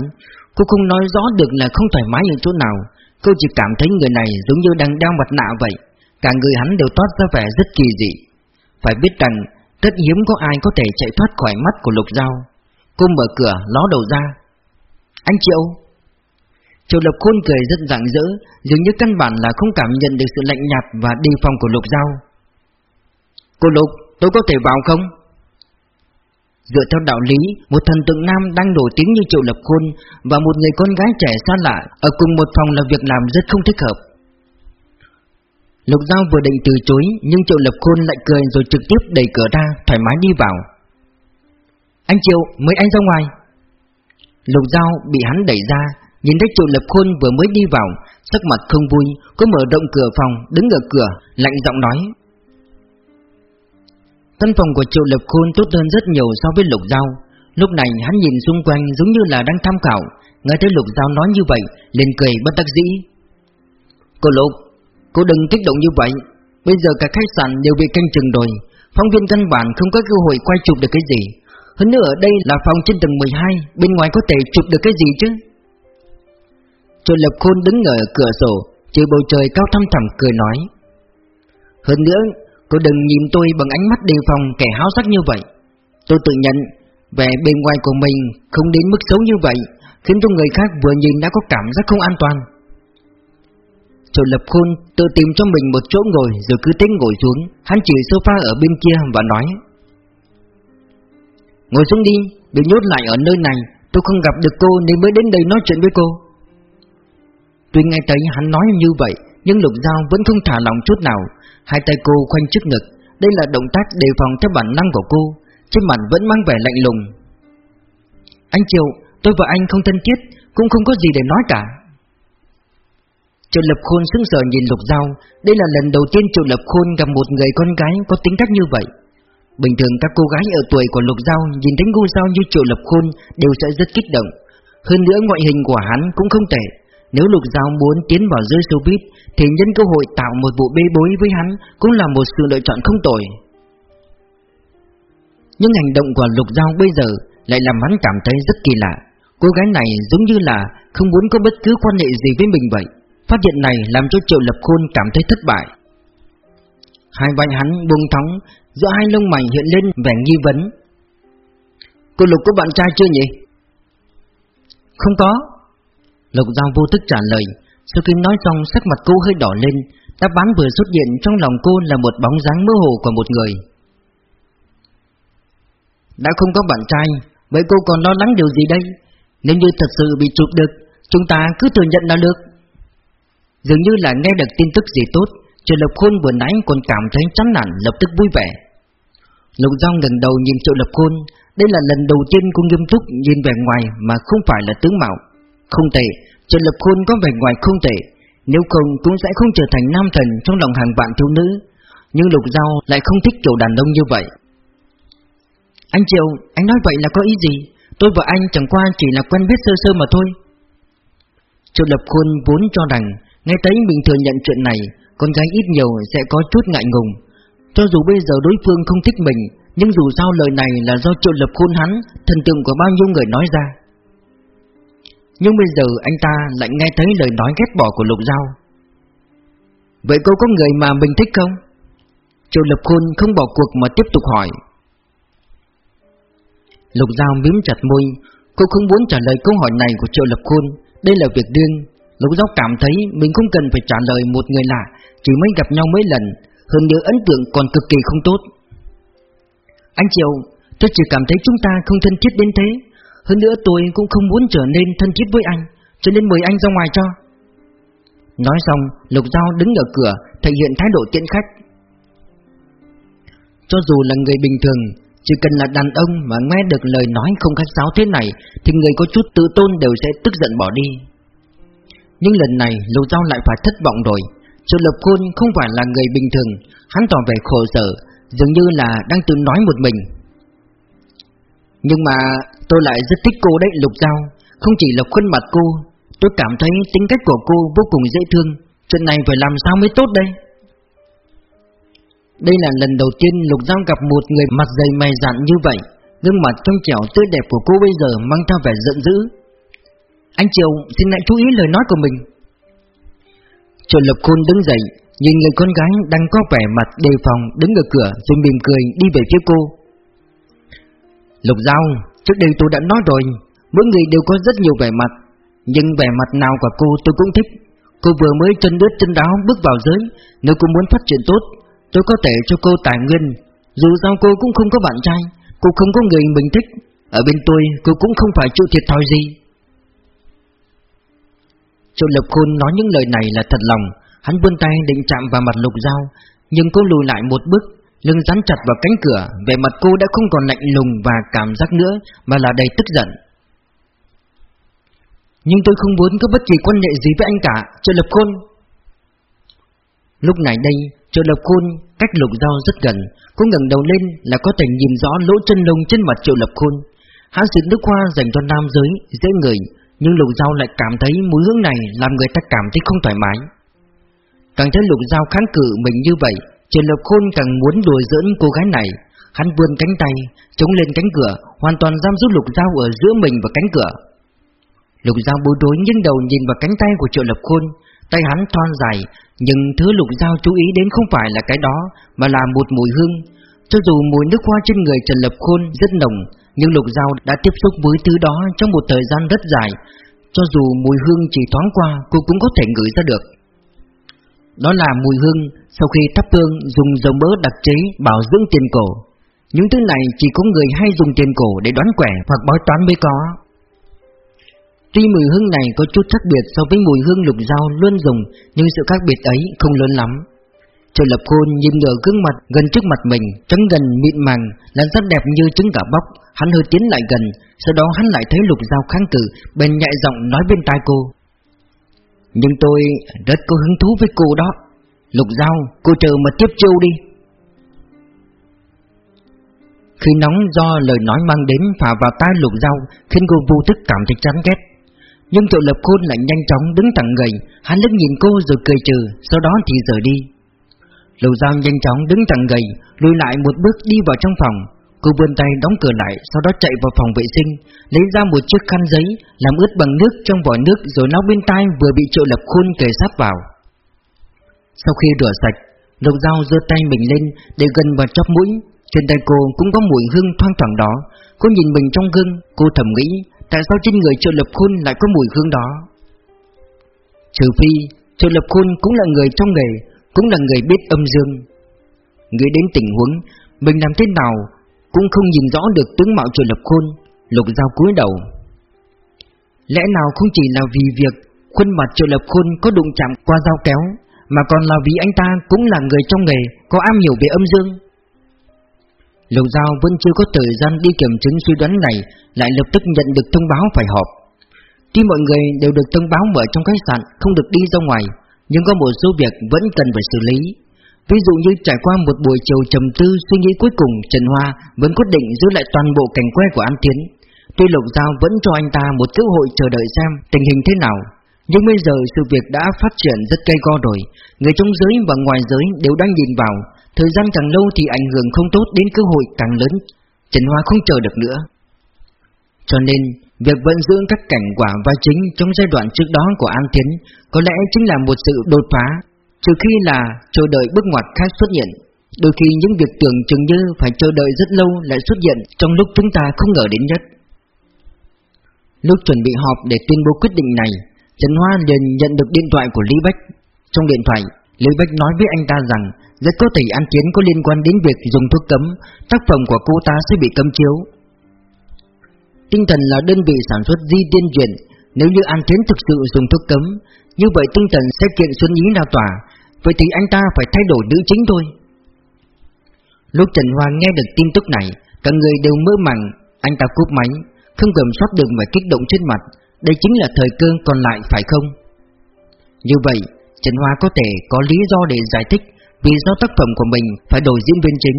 Cô không nói rõ được là không thoải mái ở chỗ nào. Cô chỉ cảm thấy người này giống như đang đeo mặt nạ vậy. Cả người hắn đều toát ra vẻ rất kỳ dị. Phải biết rằng, rất hiếm có ai có thể chạy thoát khỏi mắt của Lục Giao. Cô mở cửa, ló đầu ra. Anh Triệu! Triệu Lập Khôn cười rất rạng rỡ, dường như căn bản là không cảm nhận được sự lạnh nhạt và đề phòng của Lục Giao. Cô Lục, tôi có thể vào không? Dựa theo đạo lý, một thần tượng nam đang nổi tiếng như Triệu Lập Khôn và một người con gái trẻ xa lạ ở cùng một phòng là việc làm rất không thích hợp. Lục Giao vừa định từ chối nhưng Triệu Lập Khôn lại cười rồi trực tiếp đẩy cửa ra, thoải mái đi vào. Anh Triệu, mời anh ra ngoài. Lục Giao bị hắn đẩy ra, nhìn thấy Triệu Lập Khôn vừa mới đi vào, sắc mặt không vui, cô mở động cửa phòng, đứng ở cửa, lạnh giọng nói. Tân phòng của Triệu Lập Khôn tốt hơn rất nhiều so với Lục Giao. Lúc này hắn nhìn xung quanh giống như là đang tham khảo, nghe thấy Lục Giao nói như vậy, liền cười bất đắc dĩ. Cô Lục, cô đừng kích động như vậy, bây giờ cả khách sạn đều bị canh chừng rồi, phóng viên căn bản không có cơ hội quay chụp được cái gì. Hơn nữa ở đây là phòng trên tầng 12 Bên ngoài có thể chụp được cái gì chứ Trần Lập Khôn đứng ở cửa sổ Chỉ bầu trời cao thăm thẳm cười nói. Hơn nữa Cô đừng nhìn tôi bằng ánh mắt đề phòng kẻ háo sắc như vậy. Tôi tự nhận Vẻ bên ngoài của mình không đến mức xấu như vậy Khiến cho người khác vừa nhìn đã có cảm giác không an toàn. Trần Lập Khôn tự tìm cho mình một chỗ ngồi Rồi cứ tính ngồi xuống. Hắn chỉ sofa ở bên kia và nói. Ngồi xuống đi, bị nhốt lại ở nơi này Tôi không gặp được cô nên mới đến đây nói chuyện với cô. Tuy nghe thấy hắn nói như vậy, Nhưng Lục Giao vẫn không thả lòng chút nào. Hai tay cô khoanh trước ngực, Đây là động tác đề phòng theo bản năng của cô. Trên mặt vẫn mang vẻ lạnh lùng. Anh Triều Tôi và anh không thân thiết, Cũng không có gì để nói cả. Triệu Lập Khôn sững sờ nhìn Lục Giao. Đây là lần đầu tiên Triệu Lập Khôn gặp một người con gái có tính cách như vậy. Bình thường các cô gái ở tuổi của Lục Giao nhìn thấy ngu giao như Triệu Lập Khôn đều sẽ rất kích động. Hơn nữa ngoại hình của hắn cũng không tệ. Nếu Lục Giao muốn tiến vào giới showbiz, thì nhân cơ hội tạo một vụ bê bối với hắn cũng là một sự lựa chọn không tồi. Nhưng hành động của Lục Giao bây giờ lại làm hắn cảm thấy rất kỳ lạ. Cô gái này giống như là không muốn có bất cứ quan hệ gì với mình vậy. Phát hiện này làm cho Triệu Lập Khôn cảm thấy thất bại. Hai vai hắn buông thóng Giữa hai lông mày hiện lên vẻ nghi vấn Cô Lục có bạn trai chưa nhỉ? Không có Lục Giao vô thức trả lời. Sau khi nói xong, sắc mặt cô hơi đỏ lên. Đáp án vừa xuất hiện trong lòng cô là một bóng dáng mơ hồ của một người. Đã không có bạn trai, Vậy cô còn lo lắng điều gì đây? Nếu như thật sự bị chụp được, Chúng ta cứ thừa nhận là được. Dường như là nghe được tin tức gì tốt, Triệu Lập Khôn vừa nãy còn cảm thấy chán nản, lập tức vui vẻ. Lục Giao ngẩng đầu nhìn Triệu Lập Khôn. Đây là lần đầu tiên cô nghiêm túc nhìn vẻ ngoài mà không phải là tướng mạo. Không tệ, Trần Lập Khôn có vẻ ngoài không tệ. Nếu không cũng sẽ không trở thành nam thần trong lòng hàng vạn thiếu nữ. Nhưng Lục Giao lại không thích kiểu đàn ông như vậy. Anh Triệu, anh nói vậy là có ý gì? Tôi và anh chẳng qua chỉ là quen biết sơ sơ mà thôi. Trần Lập Khôn vốn cho rằng Nghe thấy mình thừa nhận chuyện này Con gái ít nhiều sẽ có chút ngại ngùng. Cho dù bây giờ đối phương không thích mình Nhưng dù sao lời này là do triệu lập khôn hắn Thần tượng của bao nhiêu người nói ra. Nhưng bây giờ anh ta lại nghe thấy lời nói ghét bỏ của Lục Giao. Vậy cô có người mà mình thích không? Triệu Lập Khôn không bỏ cuộc mà tiếp tục hỏi. Lục Giao miếm chặt môi Cô không muốn trả lời câu hỏi này của Triệu Lập Khôn. Đây là việc riêng. Lục Giao cảm thấy mình không cần phải trả lời một người lạ Chỉ mới gặp nhau mấy lần. Hơn nữa ấn tượng còn cực kỳ không tốt. Anh Triệu, tôi chỉ cảm thấy chúng ta không thân thiết đến thế. Hơn nữa tôi cũng không muốn trở nên thân thiết với anh Cho nên mời anh ra ngoài cho. Nói xong, Lục Giao đứng ở cửa Thể hiện thái độ tiện khách. Cho dù là người bình thường Chỉ cần là đàn ông mà nghe được lời nói không khách sáo thế này Thì người có chút tự tôn đều sẽ tức giận bỏ đi. Nhưng lần này Lục Giao lại phải thất vọng rồi. Triệu Lập Khôn không phải là người bình thường Hắn tỏ vẻ khổ sở Dường như là đang tự nói một mình. Nhưng mà tôi lại rất thích cô đấy, Lục Giao. Không chỉ là khuôn mặt cô, Tôi cảm thấy tính cách của cô vô cùng dễ thương. Chuyện này phải làm sao mới tốt đây? Đây là lần đầu tiên Lục Giao gặp một người mặt dày mày dạn như vậy. Gương mặt trong trẻo tươi đẹp của cô bây giờ mang theo vẻ giận dữ. Anh Triều, xin hãy chú ý lời nói của mình. Triệu Lập Khôn đứng dậy, Nhìn người con gái đang có vẻ mặt đề phòng, Đứng ở cửa rồi mỉm cười đi về phía cô. Lục Giao Trước đây tôi đã nói rồi, Mỗi người đều có rất nhiều vẻ mặt, Nhưng vẻ mặt nào của cô tôi cũng thích. Cô vừa mới chân đứt chân đáo bước vào giới, Nếu cô muốn phát triển tốt, Tôi có thể cho cô tài nguyên. Dù sao cô cũng không có bạn trai, Cô không có người mình thích. Ở bên tôi, cô cũng không phải chịu thiệt thòi gì. Triệu Lập Khôn nói những lời này là thật lòng. Hắn vươn tay định chạm vào mặt lục dao Nhưng cô lùi lại một bước. Lưng dán chặt vào cánh cửa, Vẻ mặt cô đã không còn lạnh lùng và cảm giác nữa, Mà là đầy tức giận. Nhưng tôi không muốn có bất kỳ quan hệ gì với anh cả, Triệu Lập Khôn. Lúc này đây, Triệu Lập Khôn cách lục dao rất gần, Cô ngẩng đầu lên là có thể nhìn rõ lỗ chân lông trên mặt Triệu Lập Khôn. Hãng xịt nước hoa dành cho nam giới, Dễ người Nhưng lục dao lại cảm thấy mùi hương này Làm người ta cảm thấy không thoải mái. Càng thấy lục dao kháng cự mình như vậy Trần Lập Khôn càng muốn đùa giỡn cô gái này, Hắn vươn cánh tay, Chống lên cánh cửa, Hoàn toàn giam giữ lục dao ở giữa mình và cánh cửa. Lục dao bối rối nghiêng đầu nhìn vào cánh tay của Trần Lập Khôn, Tay hắn thon dài, Nhưng thứ lục dao chú ý đến không phải là cái đó, Mà là một mùi hương. Cho dù mùi nước hoa trên người Trần Lập Khôn rất nồng, Nhưng lục dao đã tiếp xúc với thứ đó trong một thời gian rất dài. Cho dù mùi hương chỉ thoáng qua, Cô cũng có thể ngửi ra được. Đó là mùi hương sau khi thắp hương dùng dầu mỡ đặc chế bảo dưỡng tiền cổ. Những thứ này chỉ có người hay dùng tiền cổ để đoán quẻ hoặc bói toán mới có. Tuy mùi hương này có chút khác biệt so với mùi hương lục dao luôn dùng, nhưng sự khác biệt ấy không lớn lắm. Trời Lập Khôn nhìn nửa gương mặt gần trước mặt mình, trắng gần mịn màng, làn rất đẹp như trứng gà bóc. Hắn hơi tiến lại gần, sau đó hắn lại thấy lục dao kháng cự, bên nhạy giọng nói bên tai cô. Nhưng tôi rất có hứng thú với cô đó Lục Giao, cô chờ mà tiếp chiêu đi. Khi nóng do lời nói mang đến phả vào tai Lục Giao Khiến cô vô thức cảm thấy chán ghét. Nhưng tội lập khôn lại nhanh chóng đứng thẳng người Hắn lướt nhìn cô rồi cười trừ Sau đó thì rời đi. Lục Giao nhanh chóng đứng thẳng gầy Lùi lại một bước đi vào trong phòng. Cô vươn tay đóng cửa lại Sau đó chạy vào phòng vệ sinh Lấy ra một chiếc khăn giấy Làm ướt bằng nước trong vòi nước Rồi lau bên tai vừa bị triệu lập khôn kề sát vào. Sau khi rửa sạch Lục dao giơ tay mình lên Để gần vào chóp mũi. Trên tay cô cũng có mùi hương thoang thoảng đó. Cô nhìn mình trong gương Cô thầm nghĩ Tại sao trên người triệu lập khôn lại có mùi hương đó. Trừ phi Triệu lập khôn cũng là người trong nghề Cũng là người biết âm dương. Nghĩ đến tình huống Mình làm thế nào cũng không nhìn rõ được tướng mạo Triệu Lập Khôn, Lục Giao cúi đầu. Lẽ nào không chỉ là vì việc khuôn mặt Triệu Lập Khôn có đụng chạm qua dao kéo, mà còn là vì anh ta cũng là người trong nghề, có am hiểu về âm dương. Lục Giao vẫn chưa có thời gian đi kiểm chứng suy đoán này, lại lập tức nhận được thông báo phải họp. Tuy mọi người đều được thông báo mở trong khách sạn, không được đi ra ngoài, nhưng có một số việc vẫn cần phải xử lý. Ví dụ như trải qua một buổi chiều trầm tư suy nghĩ cuối cùng Trần Hoa vẫn quyết định giữ lại toàn bộ cảnh quay của An Tiến Tuy Lục Giao vẫn cho anh ta một cơ hội chờ đợi xem tình hình thế nào nhưng bây giờ sự việc đã phát triển rất cây go rồi. Người trong giới và ngoài giới đều đang nhìn vào. Thời gian càng lâu thì ảnh hưởng không tốt đến cơ hội càng lớn. Trần Hoa không chờ được nữa. Cho nên, Việc vận dưỡng các cảnh quả vai chính trong giai đoạn trước đó của An Tiến có lẽ chính là một sự đột phá, Trừ khi là chờ đợi bước ngoặt khác xuất hiện. Đôi khi những việc tưởng chừng như phải chờ đợi rất lâu lại xuất hiện trong lúc chúng ta không ngờ đến nhất. Lúc chuẩn bị họp để tuyên bố quyết định này Trần Hoa liền nhận được điện thoại của Lý Bách Trong điện thoại, Lý Bách nói với anh ta rằng rất có thể An Tiến có liên quan đến việc dùng thuốc cấm, tác phẩm của cô ta sẽ bị cấm chiếu. Tinh thần là đơn vị sản xuất di tiên truyện, nếu như An Tiến thực sự dùng thuốc cấm, như vậy tinh thần sẽ kiện Xuân Ý ra tòa, vậy thì anh ta phải thay đổi nữ chính thôi. Lúc Trần Hoa nghe được tin tức này, cả người đều mơ màng, anh ta cúp máy, không cầm soát được và kích động trên mặt, đây chính là thời cơ còn lại phải không? Như vậy, Trần Hoa có thể có lý do để giải thích vì do tác phẩm của mình phải đổi diễn viên chính.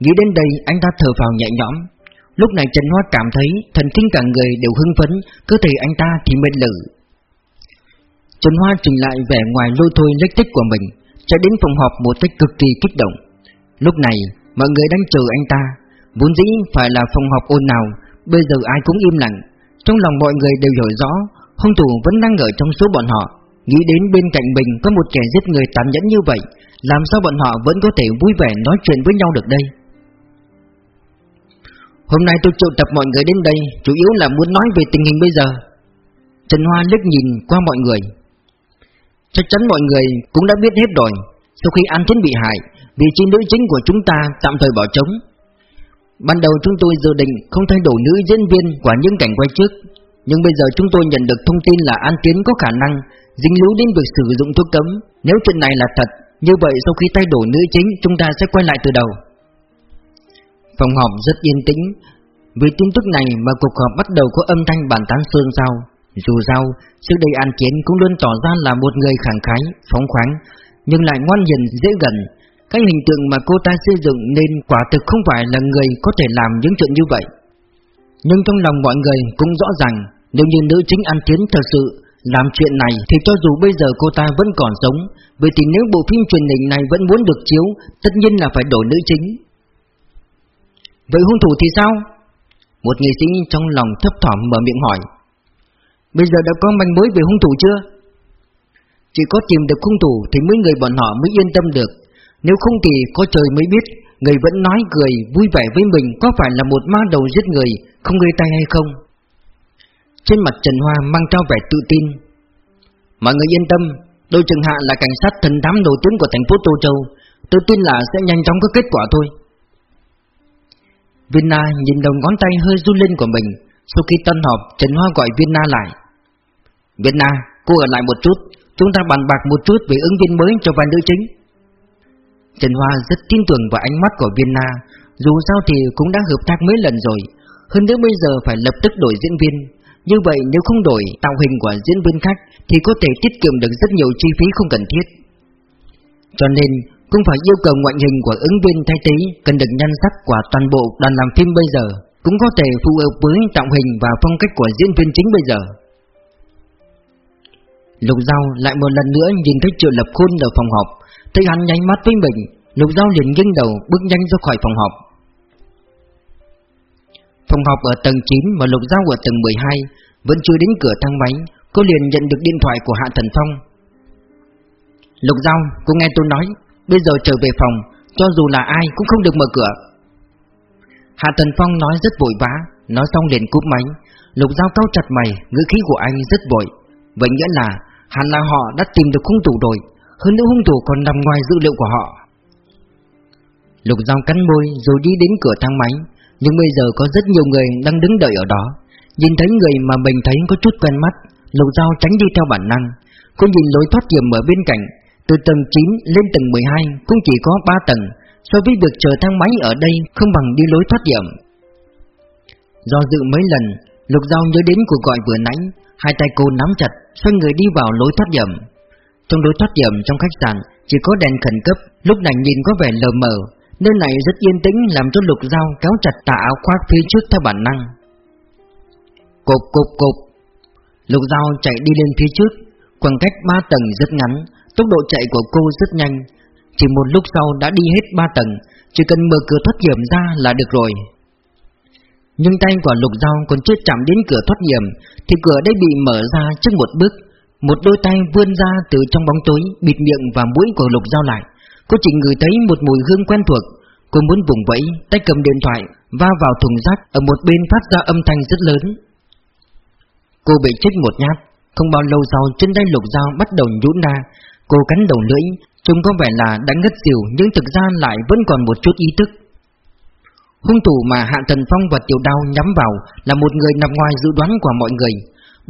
Nghĩ đến đây anh ta thở vào nhẹ nhõm. Lúc này Trần Hoa cảm thấy thần kinh cả người đều hưng phấn, cơ thể anh ta thì mệt lử. Trần Hoa trình lại vẻ ngoài lôi thôi lách tích của mình, cho đến phòng họp một cách cực kỳ kích động. Lúc này, mọi người đang chờ anh ta, vốn dĩ phải là phòng họp ồn nào, bây giờ ai cũng im lặng. Trong lòng mọi người đều hiểu rõ, hung thủ vẫn đang ở trong số bọn họ. Nghĩ đến bên cạnh mình có một kẻ giết người tàn nhẫn như vậy, làm sao bọn họ vẫn có thể vui vẻ nói chuyện với nhau được đây? Hôm nay tôi triệu tập mọi người đến đây Chủ yếu là muốn nói về tình hình bây giờ Trần Hoa liếc nhìn qua mọi người Chắc chắn mọi người cũng đã biết hết rồi Sau khi An Thiến bị hại Vị trí nữ chính của chúng ta tạm thời bỏ trống Ban đầu chúng tôi dự định không thay đổi nữ diễn viên của những cảnh quay trước. Nhưng bây giờ chúng tôi nhận được thông tin là An Tiến có khả năng dính líu đến việc sử dụng thuốc cấm. Nếu chuyện này là thật Như vậy sau khi thay đổi nữ chính chúng ta sẽ quay lại từ đầu. Phòng họp rất yên tĩnh. Vì tin tức này mà cuộc họp bắt đầu có âm thanh bàn tán xương sao Dù sao, trước đây An Chiến cũng luôn tỏ ra là một người khẳng khái, phóng khoáng Nhưng lại ngoan hiền, dễ gần. Cái hình tượng mà cô ta xây dựng nên quả thực không phải là người có thể làm những chuyện như vậy Nhưng trong lòng mọi người cũng rõ ràng, Nếu như nữ chính An Tiến thật sự, làm chuyện này thì cho dù bây giờ cô ta vẫn còn sống, Vậy thì nếu bộ phim truyền hình này vẫn muốn được chiếu, Tất nhiên là phải đổi nữ chính Vậy hung thủ thì sao? Một nghệ sĩ trong lòng thấp thỏm mở miệng hỏi Bây giờ đã có manh mối về hung thủ chưa? Chỉ có tìm được hung thủ thì mấy người bọn họ mới yên tâm được nếu không thì có trời mới biết Người vẫn nói cười vui vẻ với mình có phải là một ma đầu giết người Không gây tay hay không? Trên mặt Trần Hoa mang trao vẻ tự tin. Mọi người yên tâm Đôi Trừng Hạ là cảnh sát thần thám nổi tiếng của thành phố Tô Châu. Tôi tin là sẽ nhanh chóng có kết quả thôi. Vinna nhìn đầu ngón tay hơi run lên của mình. Sau khi tân họp Trần Hoa gọi Vinna lại. Vinna, cô ở lại một chút. Chúng ta bàn bạc một chút về ứng viên mới cho vai nữ chính. Trần Hoa rất tin tưởng vào ánh mắt của Vinna Dù sao thì cũng đã hợp tác mấy lần rồi. Hơn nữa bây giờ phải lập tức đổi diễn viên. Như vậy nếu không đổi tạo hình của diễn viên khác Thì có thể tiết kiệm được rất nhiều chi phí không cần thiết. Cho nên cũng phải yêu cầu ngoại hình của ứng viên thay thế cần được nhan sắc của toàn bộ đoàn làm phim bây giờ, cũng có thể phù hợp với tạo hình và phong cách của diễn viên chính bây giờ. Lục Giao lại một lần nữa nhìn thấy Triệu Lập Khôn ở phòng họp, thấy hắn nháy mắt với mình, Lục Giao liền nghiêng đầu bước nhanh ra khỏi phòng họp. Phòng họp ở tầng 9 mà Lục Giao ở tầng 12 vẫn chưa đến cửa thang máy, cô liền nhận được điện thoại của Hạ Thần Phong. Lục Giao, cô nghe tôi nói, Bây giờ trở về phòng Cho dù là ai cũng không được mở cửa Hạ Thần Phong nói rất vội vã Nói xong liền cúp máy Lục Giao cao chặt mày Ngữ khí của anh rất vội Vậy nghĩa là hẳn là họ đã tìm được hung thủ rồi. Hơn nữa hung thủ còn nằm ngoài dữ liệu của họ. Lục Giao cắn môi rồi đi đến cửa thang máy. Nhưng bây giờ có rất nhiều người đang đứng đợi ở đó. Nhìn thấy người mà mình thấy có chút quen mắt Lục Giao tránh đi theo bản năng. Cô nhìn lối thoát hiểm ở bên cạnh. Từ tầng 9 lên tầng 12 cũng chỉ có 3 tầng, so với việc chờ thang máy ở đây không bằng đi lối thoát hiểm. Do dự mấy lần, Lục Giao nhớ đến cuộc gọi vừa nãy, hai tay cô nắm chặt, xoay người đi vào lối thoát hiểm. Trong lối thoát hiểm trong khách sạn chỉ có đèn khẩn cấp, lúc này nhìn có vẻ lờ mờ, nơi này rất yên tĩnh làm cho Lục dao kéo chặt tà áo khoác phía trước theo bản năng. Cộp cộp cộp, Lục dao chạy đi lên phía trước, khoảng cách 3 tầng rất ngắn, Tốc độ chạy của cô rất nhanh Chỉ một lúc sau đã đi hết ba tầng Chỉ cần mở cửa thoát hiểm ra là được rồi nhưng tay của lục dao còn chưa chạm đến cửa thoát hiểm Thì cửa đã bị mở ra trước một bước. Một đôi tay vươn ra từ trong bóng tối Bịt miệng và mũi của lục dao lại. Cô chỉ ngửi thấy một mùi hương quen thuộc. Cô muốn vùng vẫy Tay cầm điện thoại Va vào thùng rác Ở một bên phát ra âm thanh rất lớn. Cô bị chết một nhát. Không bao lâu sau chân tay lục dao bắt đầu nhũn ra. Cô cắn đầu lưỡi, Trông có vẻ là đã ngất xỉu nhưng thực ra lại vẫn còn một chút ý thức. Hung thủ mà Hạ thần Phong và Tiểu Đao nhắm vào là một người nằm ngoài dự đoán của mọi người,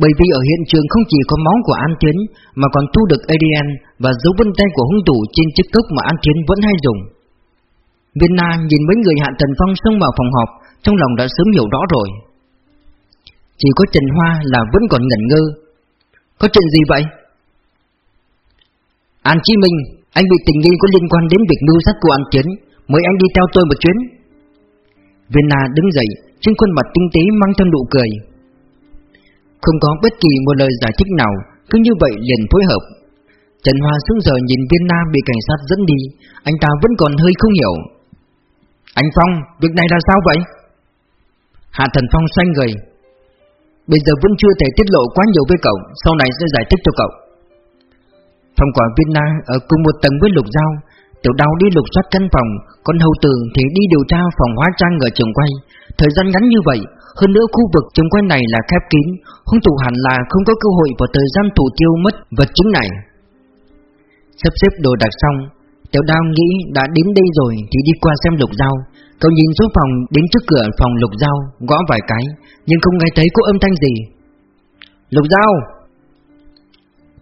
bởi vì ở hiện trường không chỉ có máu của An Tiến mà còn thu được ADN và dấu vân tay của hung thủ trên chiếc cốc mà An Tiến vẫn hay dùng. Viên Na nhìn mấy người Hạ thần Phong xông vào phòng họp, trong lòng đã sớm hiểu rõ rồi. Chỉ có Trần Hoa là vẫn còn ngẩn ngơ. Có chuyện gì vậy? An Chí Minh, anh bị tình nghi có liên quan đến việc mưu sát của An Tiến, mời anh đi theo tôi một chuyến. Viên Na đứng dậy, trên khuôn mặt tinh tế mang theo nụ cười. Không có bất kỳ một lời giải thích nào, cứ như vậy liền phối hợp. Trần Hoa sững giờ nhìn Viên Na bị cảnh sát dẫn đi, anh ta vẫn còn hơi không hiểu. Anh Phong, việc này là sao vậy? Hạ Thần Phong xoay người. Bây giờ vẫn chưa thể tiết lộ quá nhiều với cậu, sau này sẽ giải thích cho cậu. Phòng quả Viên Na ở cùng một tầng với Lục Giao, Tiểu Đào đi lục soát căn phòng, còn Hầu Tử thì đi điều tra phòng hóa trang ở trường quay. Thời gian ngắn như vậy, hơn nữa khu vực trường quay này là khép kín, hung thủ hẳn là không có cơ hội vào thời gian thủ tiêu mất vật chứng này. Sắp xếp đồ đạc xong, Tiểu Đào nghĩ đã đến đây rồi thì đi qua xem Lục Giao. Cậu nhìn số phòng đến trước cửa phòng Lục Giao, gõ vài cái, nhưng không nghe thấy có âm thanh gì. Lục Giao!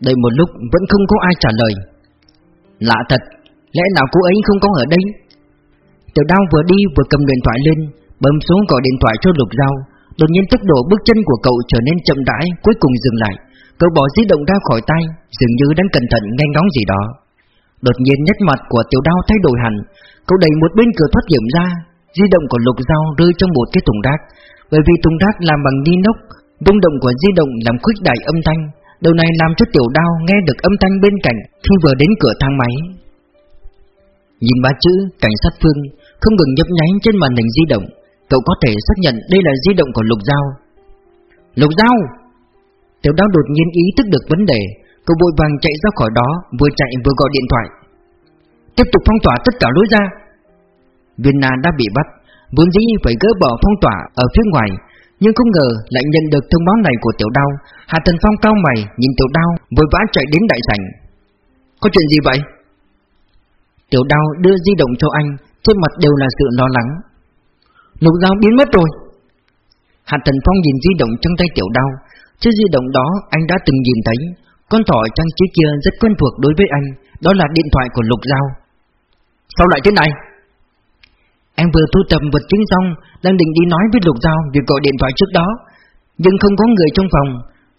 Đợi một lúc vẫn không có ai trả lời. Lạ thật, Lẽ nào cô ấy không có ở đây? Tiểu đao vừa đi vừa cầm điện thoại lên, Bấm xuống gọi điện thoại cho lục dao Đột nhiên tốc độ bước chân của cậu trở nên chậm rãi, Cuối cùng dừng lại. Cậu bỏ di động ra khỏi tay, Dường như đang cẩn thận nghe ngóng gì đó. Đột nhiên nét mặt của tiểu đao thay đổi hẳn. Cậu đẩy một bên cửa thoát hiểm ra, Di động của lục dao rơi trong một cái thùng rác. Bởi vì thùng rác làm bằng ni nốc Rung động của di động làm khuếch đại âm thanh. Điều này làm cho tiểu đao nghe được âm thanh bên cạnh Khi vừa đến cửa thang máy. Nhìn ba chữ cảnh sát phương không ngừng nhấp nháy trên màn hình di động, cậu có thể xác nhận đây là di động của Lục Giao. Lục Giao! Tiểu đao đột nhiên ý thức được vấn đề, cậu vội vàng chạy ra khỏi đó, vừa chạy vừa gọi điện thoại. Tiếp tục phong tỏa tất cả lối ra. Viên Na đã bị bắt, vốn dĩ phải gỡ bỏ phong tỏa ở phía ngoài, nhưng không ngờ lại nhận được thông báo này của Tiểu Đao. Hà Thần Phong cao mày nhìn Tiểu Đao, vội vã chạy đến đại sảnh. Có chuyện gì vậy? Tiểu đao đưa di động cho anh, Trên mặt đều là sự lo lắng. Lục dao biến mất rồi. Hạt Thần Phong nhìn di động trong tay tiểu đao. Chứ di động đó, anh đã từng nhìn thấy, Con thỏ trang trí kia rất quen thuộc đối với anh, Đó là điện thoại của Lục Giao. Sao lại thế này? Em vừa thu tầm vật chứng xong, Đang định đi nói với Lục Giao Việc gọi điện thoại trước đó, Nhưng không có người trong phòng.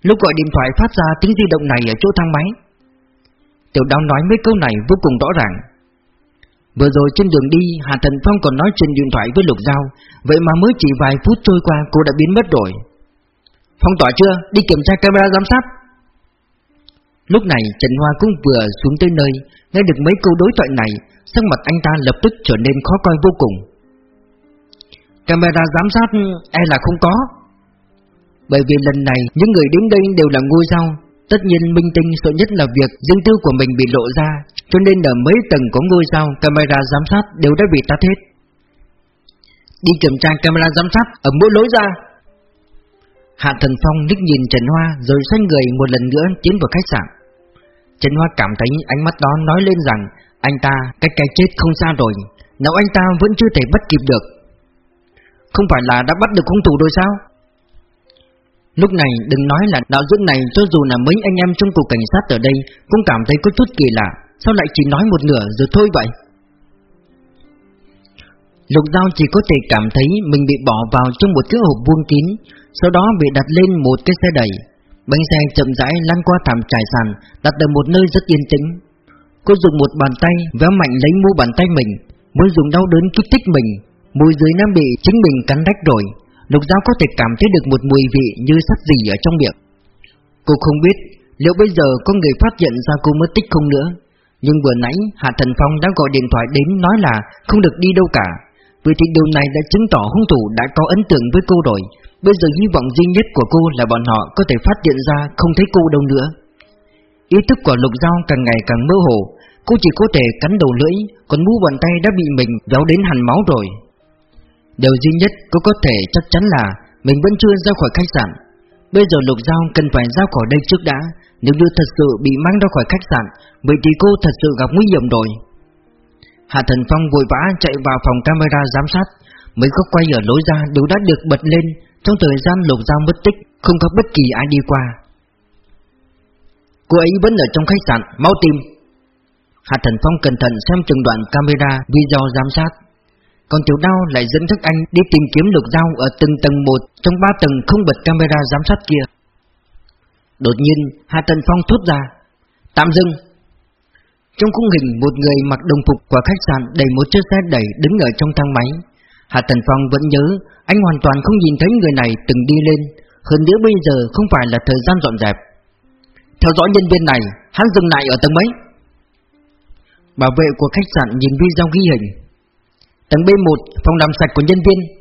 Lúc gọi điện thoại phát ra tiếng di động này ở chỗ thang máy. Tiểu đao nói mấy câu này vô cùng rõ ràng. Vừa rồi trên đường đi, Hà Thần Phong còn nói trên điện thoại với Lục Giao. Vậy mà mới chỉ vài phút trôi qua, cô đã biến mất rồi. Phong tỏa chưa? Đi kiểm tra camera giám sát. Lúc này, Trần Hoa cũng vừa xuống tới nơi, Nghe được mấy câu đối thoại này, Sắc mặt anh ta lập tức trở nên khó coi vô cùng. Camera giám sát e là không có. Bởi vì lần này, những người đến đây đều là ngôi sao Tất nhiên minh tinh sợ nhất là việc riêng tư của mình bị lộ ra, Cho nên ở mấy tầng có ngôi sao, camera giám sát đều đã bị tắt hết. Đi kiểm tra camera giám sát ở mỗi lối ra. Hạ Thần Phong liếc nhìn Trần Hoa rồi xoay người một lần nữa tiến vào khách sạn. Trần Hoa cảm thấy ánh mắt đó nói lên rằng, Anh ta cách cái chết không xa rồi Nếu anh ta vẫn chưa thể bắt kịp được. Không phải là đã bắt được hung thủ rồi sao? Lúc này đừng nói là đạo dưỡng này cho dù là mấy anh em trong cục cảnh sát ở đây cũng cảm thấy có chút kỳ lạ, sao lại chỉ nói một nửa rồi thôi vậy? Lục Giao chỉ có thể cảm thấy mình bị bỏ vào trong một cái hộp vuông kín, sau đó bị đặt lên một cái xe đẩy. Bánh xe chậm rãi lăn qua thảm trải sàn, đặt ở một nơi rất yên tĩnh. Cô dùng một bàn tay véo mạnh lấy mu bàn tay mình, muốn dùng đau đớn kích thích mình, môi dưới đã bị chính mình cắn rách rồi, Lục Giao có thể cảm thấy được một mùi vị như sắt gì ở trong miệng. Cô không biết liệu bây giờ có người phát hiện ra cô mất tích không nữa. Nhưng vừa nãy, Hạ Thần Phong đã gọi điện thoại đến nói là không được đi đâu cả. Vì thì điều này đã chứng tỏ hung thủ đã có ấn tượng với cô rồi. Bây giờ hy vọng duy nhất của cô là bọn họ có thể phát hiện ra không thấy cô đâu nữa. Ý thức của Lục Giao càng ngày càng mơ hồ. Cô chỉ có thể cắn đầu lưỡi, Còn mu bàn tay đã bị mình giấu đến hằn máu rồi. Điều duy nhất cô có thể chắc chắn là Mình vẫn chưa ra khỏi khách sạn. Bây giờ Lục Giao cần phải ra khỏi đây trước đã. Nếu như thật sự bị mang ra khỏi khách sạn, Vậy thì cô thật sự gặp nguy hiểm rồi. Hạ Thần Phong vội vã chạy vào phòng camera giám sát. Mấy góc quay ở lối ra, đều đã được bật lên. Trong thời gian Lục Giao mất tích, Không có bất kỳ ai đi qua. Cô ấy vẫn ở trong khách sạn, Mau tìm. Hạ Thần Phong cẩn thận xem từng đoạn camera video giám sát. Còn Tiểu Đao lại dẫn thức anh đi tìm kiếm lục dao ở từng tầng một, trong ba tầng không bật camera giám sát kia. Đột nhiên, Hà Tần Phong thốt ra, Tạm dừng. Trong khung hình, một người mặc đồng phục của khách sạn đẩy một chiếc xe đẩy đứng ở trong thang máy. Hạ Tần Phong vẫn nhớ, anh hoàn toàn không nhìn thấy người này từng đi lên. Hơn nữa bây giờ không phải là thời gian dọn dẹp. Theo dõi nhân viên này, Hắn dừng lại ở tầng mấy? Bảo vệ của khách sạn nhìn video ghi hình. Tầng B1 Phòng làm sạch của nhân viên.